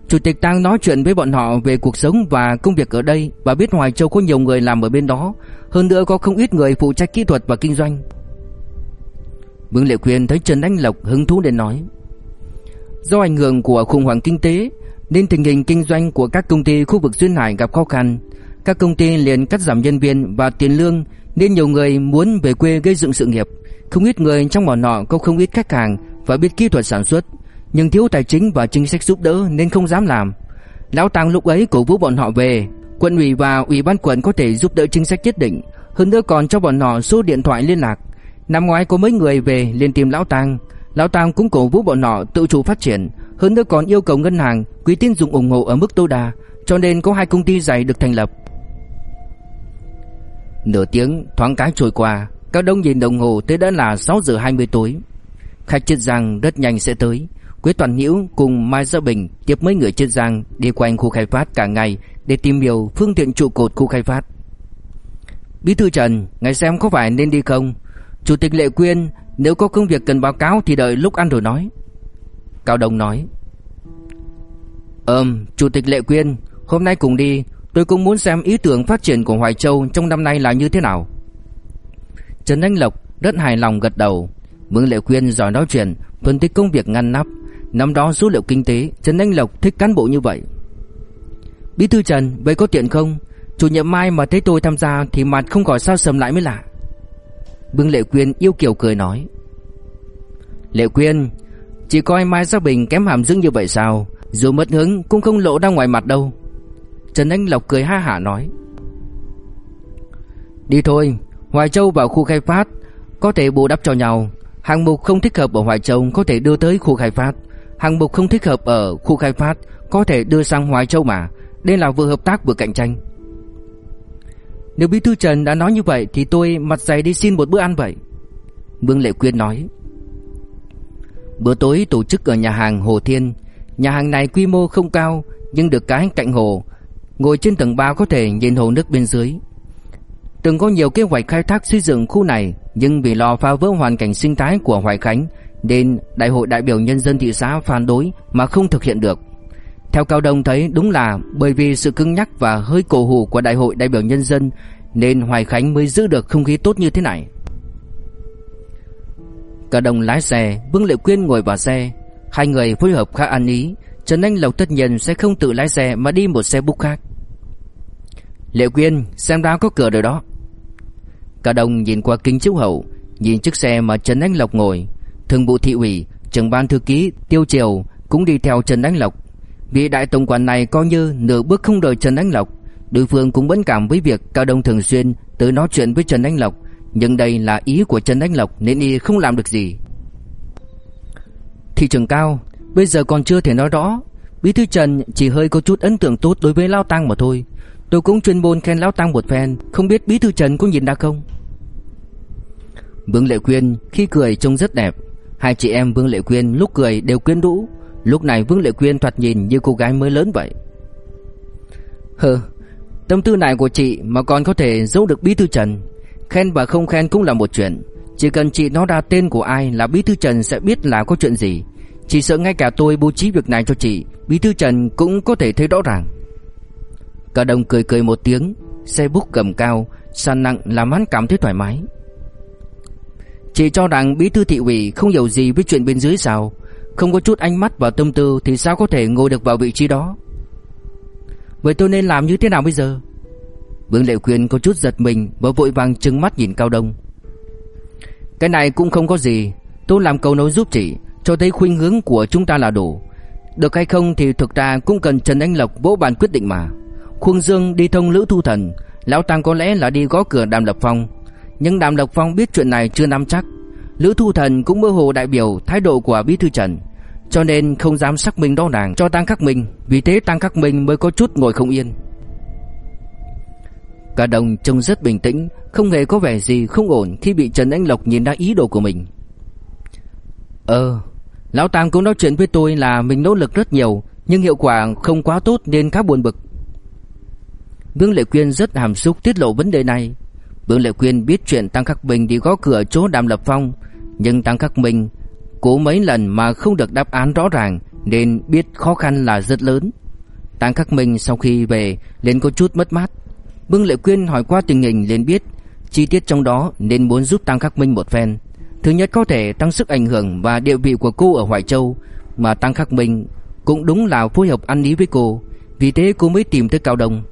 Chủ tịch Tăng nói chuyện với bọn họ về cuộc sống và công việc ở đây và biết Hoài Châu có nhiều người làm ở bên đó, hơn nữa có không ít người phụ trách kỹ thuật và kinh doanh. Vương Lệ Quyên thấy Trần Anh Lộc hứng thú đến nói: Do ảnh hưởng của khủng hoảng kinh tế nên tình hình kinh doanh của các công ty khu vực duyên hải gặp khó khăn, các công ty liền cắt giảm nhân viên và tiền lương nên nhiều người muốn về quê gây dựng sự nghiệp. Không ít người trong bọn họ có không ít khách hàng và biết kỹ thuật sản xuất, nhưng thiếu tài chính và chính sách giúp đỡ nên không dám làm. Lão Tăng lúc ấy cổ vũ bọn họ về, quận ủy và ủy ban quận có thể giúp đỡ chính sách nhất định, hơn nữa còn cho bọn họ số điện thoại liên lạc. Năm ngoái có mấy người về liền tìm lão Tăng, lão Tăng cũng cổ vũ bọn họ tự chủ phát triển, hơn nữa còn yêu cầu ngân hàng quỹ tín dụng ủng hộ ở mức tối đa, cho nên có hai công ty giày được thành lập. Nửa tiếng thoáng cái trôi qua, các Đông nhìn đồng hồ tới đã là 6 giờ 20 tối. Khách Chiết rằng rất nhanh sẽ tới. Quế Toàn Hiễu cùng Mai Gia Bình tiếp mấy người Chiết giang đi quanh khu khai phát cả ngày để tìm hiểu phương tiện trụ cột khu khai phát. Bí thư Trần, ngài xem có phải nên đi không? Chủ tịch Lệ Quyên, nếu có công việc cần báo cáo thì đợi lúc ăn rồi nói. Cao Đông nói. Ừm, Chủ tịch Lệ Quyên, hôm nay cùng đi, tôi cũng muốn xem ý tưởng phát triển của Hoài Châu trong năm nay là như thế nào. Trần Anh Lộc rất hài lòng gật đầu. Vương Lệ Quyên giỏi nói chuyện, phân tích công việc ngăn nắp, Năm đó số liệu kinh tế Trần Anh Lộc thích cán bộ như vậy. Bí thư Trần vậy có tiện không? Chủ nhiệm Mai mà thấy tôi tham gia Thì mặt không khỏi sao sầm lại mới lạ. Vương Lệ Quyên yêu kiều cười nói. Lệ Quyên Chỉ coi Mai Gia Bình kém hàm dưỡng như vậy sao? Dù mất hứng cũng không lộ ra ngoài mặt đâu. Trần Anh Lộc cười ha hả nói. Đi thôi Hoài Châu vào khu khai phát Có thể bù đắp cho nhau. Hạng mục không thích hợp ở Hoài Châu Có thể đưa tới khu khai phát. Hạng mục không thích hợp ở khu khai phát Có thể đưa sang Hoài Châu mà. Đây là vừa hợp tác vừa cạnh tranh. Nếu Bí Thư Trần đã nói như vậy Thì tôi mặt dày đi xin một bữa ăn vậy. Vương Lệ Quyên nói. Bữa tối tổ chức ở nhà hàng Hồ Thiên. Nhà hàng này quy mô không cao, Nhưng được cái cạnh hồ. Ngồi trên tầng 3 có thể nhìn hồ nước bên dưới. Từng có nhiều kế hoạch khai thác xây dựng khu này Nhưng vì lo phá vỡ hoàn cảnh sinh thái của Hoài Khánh nên đại hội đại biểu nhân dân thị xã phản đối mà không thực hiện được. Theo Cao Đông thấy đúng là bởi vì sự cứng nhắc và hơi cổ hủ của đại hội đại biểu nhân dân nên Hoài Khánh mới giữ được không khí tốt như thế này. Cao Đông lái xe, Vương Lệ Quyên ngồi vào xe, hai người phối hợp khá ăn ý, Trần Anh Lộc tất nhiên sẽ không tự lái xe mà đi một xe búc khác. Lệ Quyên, xem ra có cửa rồi đó. Cao Đông nhìn qua kính chiếu hậu, nhìn chiếc xe mà Trần Ánh Lộc ngồi, Thường vụ thị ủy, trưởng ban thư ký Tiêu Triều cũng đi theo Trần Ánh Lộc. Vị đại tổng quản này coi như nửa bước không đợi Trần Ánh Lộc. Đối phương cũng bấn cảm với việc Cao Đông thường xuyên tới nói chuyện với Trần Ánh Lộc, nhưng đây là ý của Trần Ánh Lộc nên y không làm được gì. Thị trường Cao, bây giờ còn chưa thể nói rõ, Bí thư Trần chỉ hơi có chút ấn tượng tốt đối với Lão Tăng mà thôi. Tôi cũng chuyên môn khen Lão Tăng một phen, không biết Bí thư Trần có nhìn ra không? Vương Lệ Quyên khi cười trông rất đẹp, Hai chị em Vương Lệ Quyên lúc cười đều quyến rũ. Lúc này Vương Lệ Quyên thoạt nhìn như cô gái mới lớn vậy. Hừ Tâm tư này của chị mà còn có thể giấu được bí thư Trần. Khen và không khen cũng là một chuyện. Chỉ cần chị nói ra tên của ai là bí thư Trần sẽ biết là có chuyện gì. Chị sợ ngay cả tôi bố trí việc này cho chị Bí thư Trần cũng có thể thấy rõ ràng. Cả đồng cười cười một tiếng Xe búc cầm cao Sàn nặng làm hắn cảm thấy thoải mái. Chị cho rằng bí thư thị ủy không hiểu gì với chuyện bên dưới sao? Không có chút ánh mắt và tâm tư Thì sao có thể ngồi được vào vị trí đó? Vậy tôi nên làm như thế nào bây giờ? Vương Lệ Quyên có chút giật mình Và vội vàng trừng mắt nhìn Cao Đông. Cái này cũng không có gì. Tôi làm cầu nối giúp chị, Cho thấy khuynh hướng của chúng ta là đủ. Được hay không thì thực ra cũng cần Trần Anh Lộc vỗ bàn quyết định mà. Khuông Dương đi thông Lữ Thu Thần. Lão Tăng có lẽ là đi gõ cửa Đàm Lập Phong. Nhưng Đàm độc Phong biết chuyện này chưa nắm chắc. Lữ Thu Thần cũng mơ hồ đại biểu thái độ của Bí Thư Trần, Cho nên không dám xác minh đo đảng cho Tăng Khắc Minh, Vì thế Tăng Khắc Minh mới có chút ngồi không yên. Cả đồng trông rất bình tĩnh, Không hề có vẻ gì không ổn Khi bị Trần Anh Lộc nhìn ra ý đồ của mình. Ờ Lão Tam cũng nói chuyện với tôi là mình nỗ lực rất nhiều, Nhưng hiệu quả không quá tốt nên khá buồn bực. Vương Lệ Quyên rất hàm xúc tiết lộ vấn đề này Vương Lệ Quyên biết chuyện Tăng Khắc Minh đi gõ cửa chỗ Đàm Lập Phong, Nhưng Tăng Khắc Minh cố mấy lần mà không được đáp án rõ ràng, Nên biết khó khăn là rất lớn. Tăng Khắc Minh sau khi về liền có chút mất mát. Vương Lệ Quyên hỏi qua tình hình liền biết Chi tiết trong đó nên muốn giúp Tăng Khắc Minh một phen. Thứ nhất có thể tăng sức ảnh hưởng và địa vị của cô ở Hoài Châu, Mà Tăng Khắc Minh cũng đúng là phối hợp ăn ý với cô, Vì thế cô mới tìm tới Cao Đông.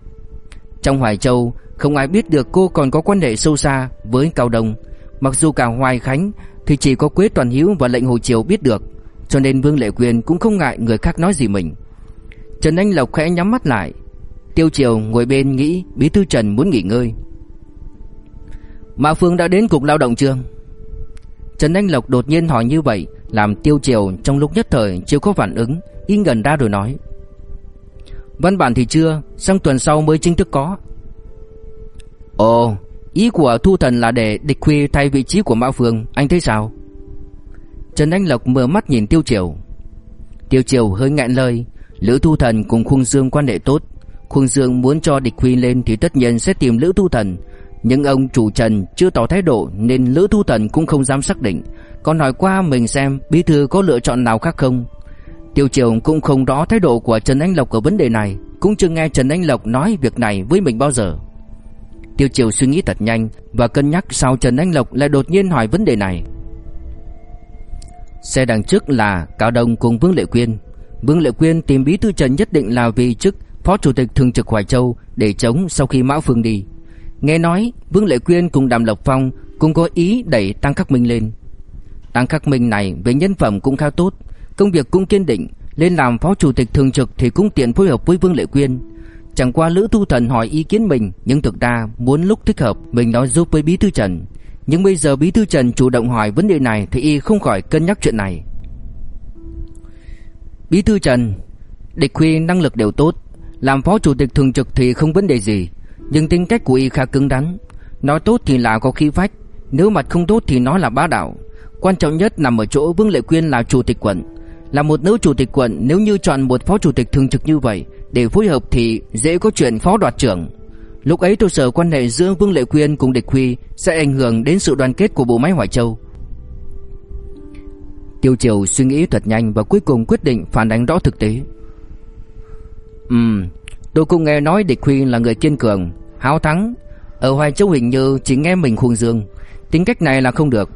Trong Hoài Châu, không ai biết được cô còn có quan hệ sâu xa với Cao Đông. Mặc dù cả Hoài Khánh thì chỉ có Quế Toàn Hiếu và lệnh Hồ Triều biết được, Cho nên Vương Lệ Quyền cũng không ngại người khác nói gì mình. Trần Anh Lộc khẽ nhắm mắt lại. Tiêu Triều ngồi bên nghĩ, Bí thư Trần muốn nghỉ ngơi. Mã Phương đã đến cục lao động chưa? Trần Anh Lộc đột nhiên hỏi như vậy, Làm Tiêu Triều trong lúc nhất thời chưa có phản ứng Y gần ra rồi nói. Văn bản thì chưa, Sang tuần sau mới chính thức có. Ồ, Ý của Thu Thần là để địch khuy thay vị trí của Mã Phương, Anh thấy sao? Trần Anh Lộc mở mắt nhìn Tiêu Triều. Tiêu Triều hơi ngạn lời, Lữ Thu Thần cùng Khung Dương quan hệ tốt. Khung Dương muốn cho địch khuy lên thì tất nhiên sẽ tìm Lữ Thu Thần. Nhưng ông chủ Trần chưa tỏ thái độ Nên Lữ Thu Thần cũng không dám xác định. Còn hỏi qua mình xem Bí thư có lựa chọn nào khác không? Tiêu Triều cũng không rõ thái độ của Trần Anh Lộc ở vấn đề này Cũng chưa nghe Trần Anh Lộc nói việc này với mình bao giờ Tiêu Triều suy nghĩ thật nhanh Và cân nhắc sao Trần Anh Lộc lại đột nhiên hỏi vấn đề này Xe đằng trước là Cao Đông cùng Vương Lệ Quyên Vương Lệ Quyên tìm bí thư Trần nhất định là vì chức Phó Chủ tịch Thường trực Hoài Châu để chống sau khi Mã Phương đi. Nghe nói Vương Lệ Quyên cùng Đàm Lộc Phong cũng có ý đẩy Tăng Khắc Minh lên. Tăng Khắc Minh này về nhân phẩm cũng khá tốt, công việc cũng kiên định, lên làm Phó Chủ tịch Thường trực thì cũng tiện phối hợp với Vương Lệ Quyên. Chẳng qua Lữ Thu Thần hỏi ý kiến mình, nhưng thực ra muốn lúc thích hợp mình nói giúp với Bí thư Trần. Nhưng bây giờ Bí thư Trần chủ động hỏi vấn đề này thì y không khỏi cân nhắc chuyện này. Bí thư Trần, địch huy năng lực đều tốt, làm phó chủ tịch thường trực thì không vấn đề gì Nhưng tính cách của y khá cứng đắn Nói tốt thì là có khí phách Nếu mặt không tốt thì nói là bá đạo Quan trọng nhất nằm ở chỗ Vương Lệ Quyên là chủ tịch quận là một nữ chủ tịch quận Nếu như chọn một phó chủ tịch thường trực như vậy Để phối hợp thì dễ có chuyện phó đoạt trưởng Lúc ấy tôi sợ quan hệ giữa Vương Lệ Quyên cùng địch Huy Sẽ ảnh hưởng đến sự đoàn kết của bộ máy Hoài Châu Tiêu Triều suy nghĩ thật nhanh Và cuối cùng quyết định phản ánh rõ thực tế Ừm, tôi cũng nghe nói địch Huy là người kiên cường, háo thắng. Ở Hoài Châu hình như chỉ nghe mình khuôn dương. Tính cách này là không được.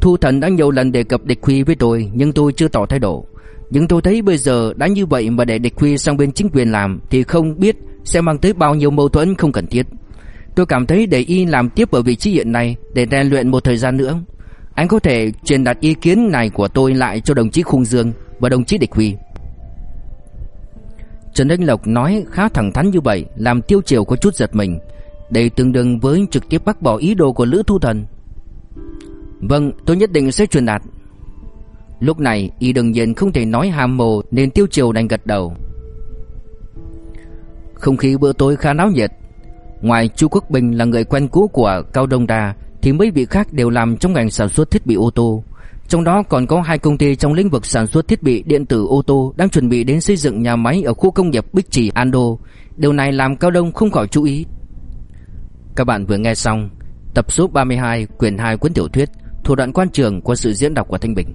Thu Thần đã nhiều lần đề cập địch Huy với tôi nhưng tôi chưa tỏ thái độ. Nhưng tôi thấy bây giờ đã như vậy mà để địch Huy sang bên chính quyền làm thì không biết sẽ mang tới bao nhiêu mâu thuẫn không cần thiết. Tôi cảm thấy để y làm tiếp ở vị trí hiện nay, để rèn luyện một thời gian nữa. Anh có thể truyền đạt ý kiến này của tôi lại cho đồng chí Khung Dương và đồng chí Địch Huy. Trần Anh Lộc nói khá thẳng thắn như vậy, Làm Tiêu Triều có chút giật mình Đây tương đương với trực tiếp bác bỏ ý đồ của Lữ Thu Thần Vâng tôi nhất định sẽ truyền đạt Lúc này, y đương nhiên không thể nói hàm mồ Nên Tiêu Triều đành gật đầu Không khí bữa tối khá náo nhiệt Ngoài Chu Quốc Bình là người quen cũ của Cao Đông Đà Thì mấy vị khác đều làm trong ngành sản xuất thiết bị ô tô trong đó còn có hai công ty trong lĩnh vực sản xuất thiết bị điện tử ô tô đang chuẩn bị đến xây dựng nhà máy ở khu công nghiệp Bích Trì Ando. Điều này làm Cao Đông không khỏi chú ý. Các bạn vừa nghe xong tập số 32 quyển 2 cuốn tiểu thuyết Thủ đoạn quan trường qua sự diễn đọc của Thanh Bình.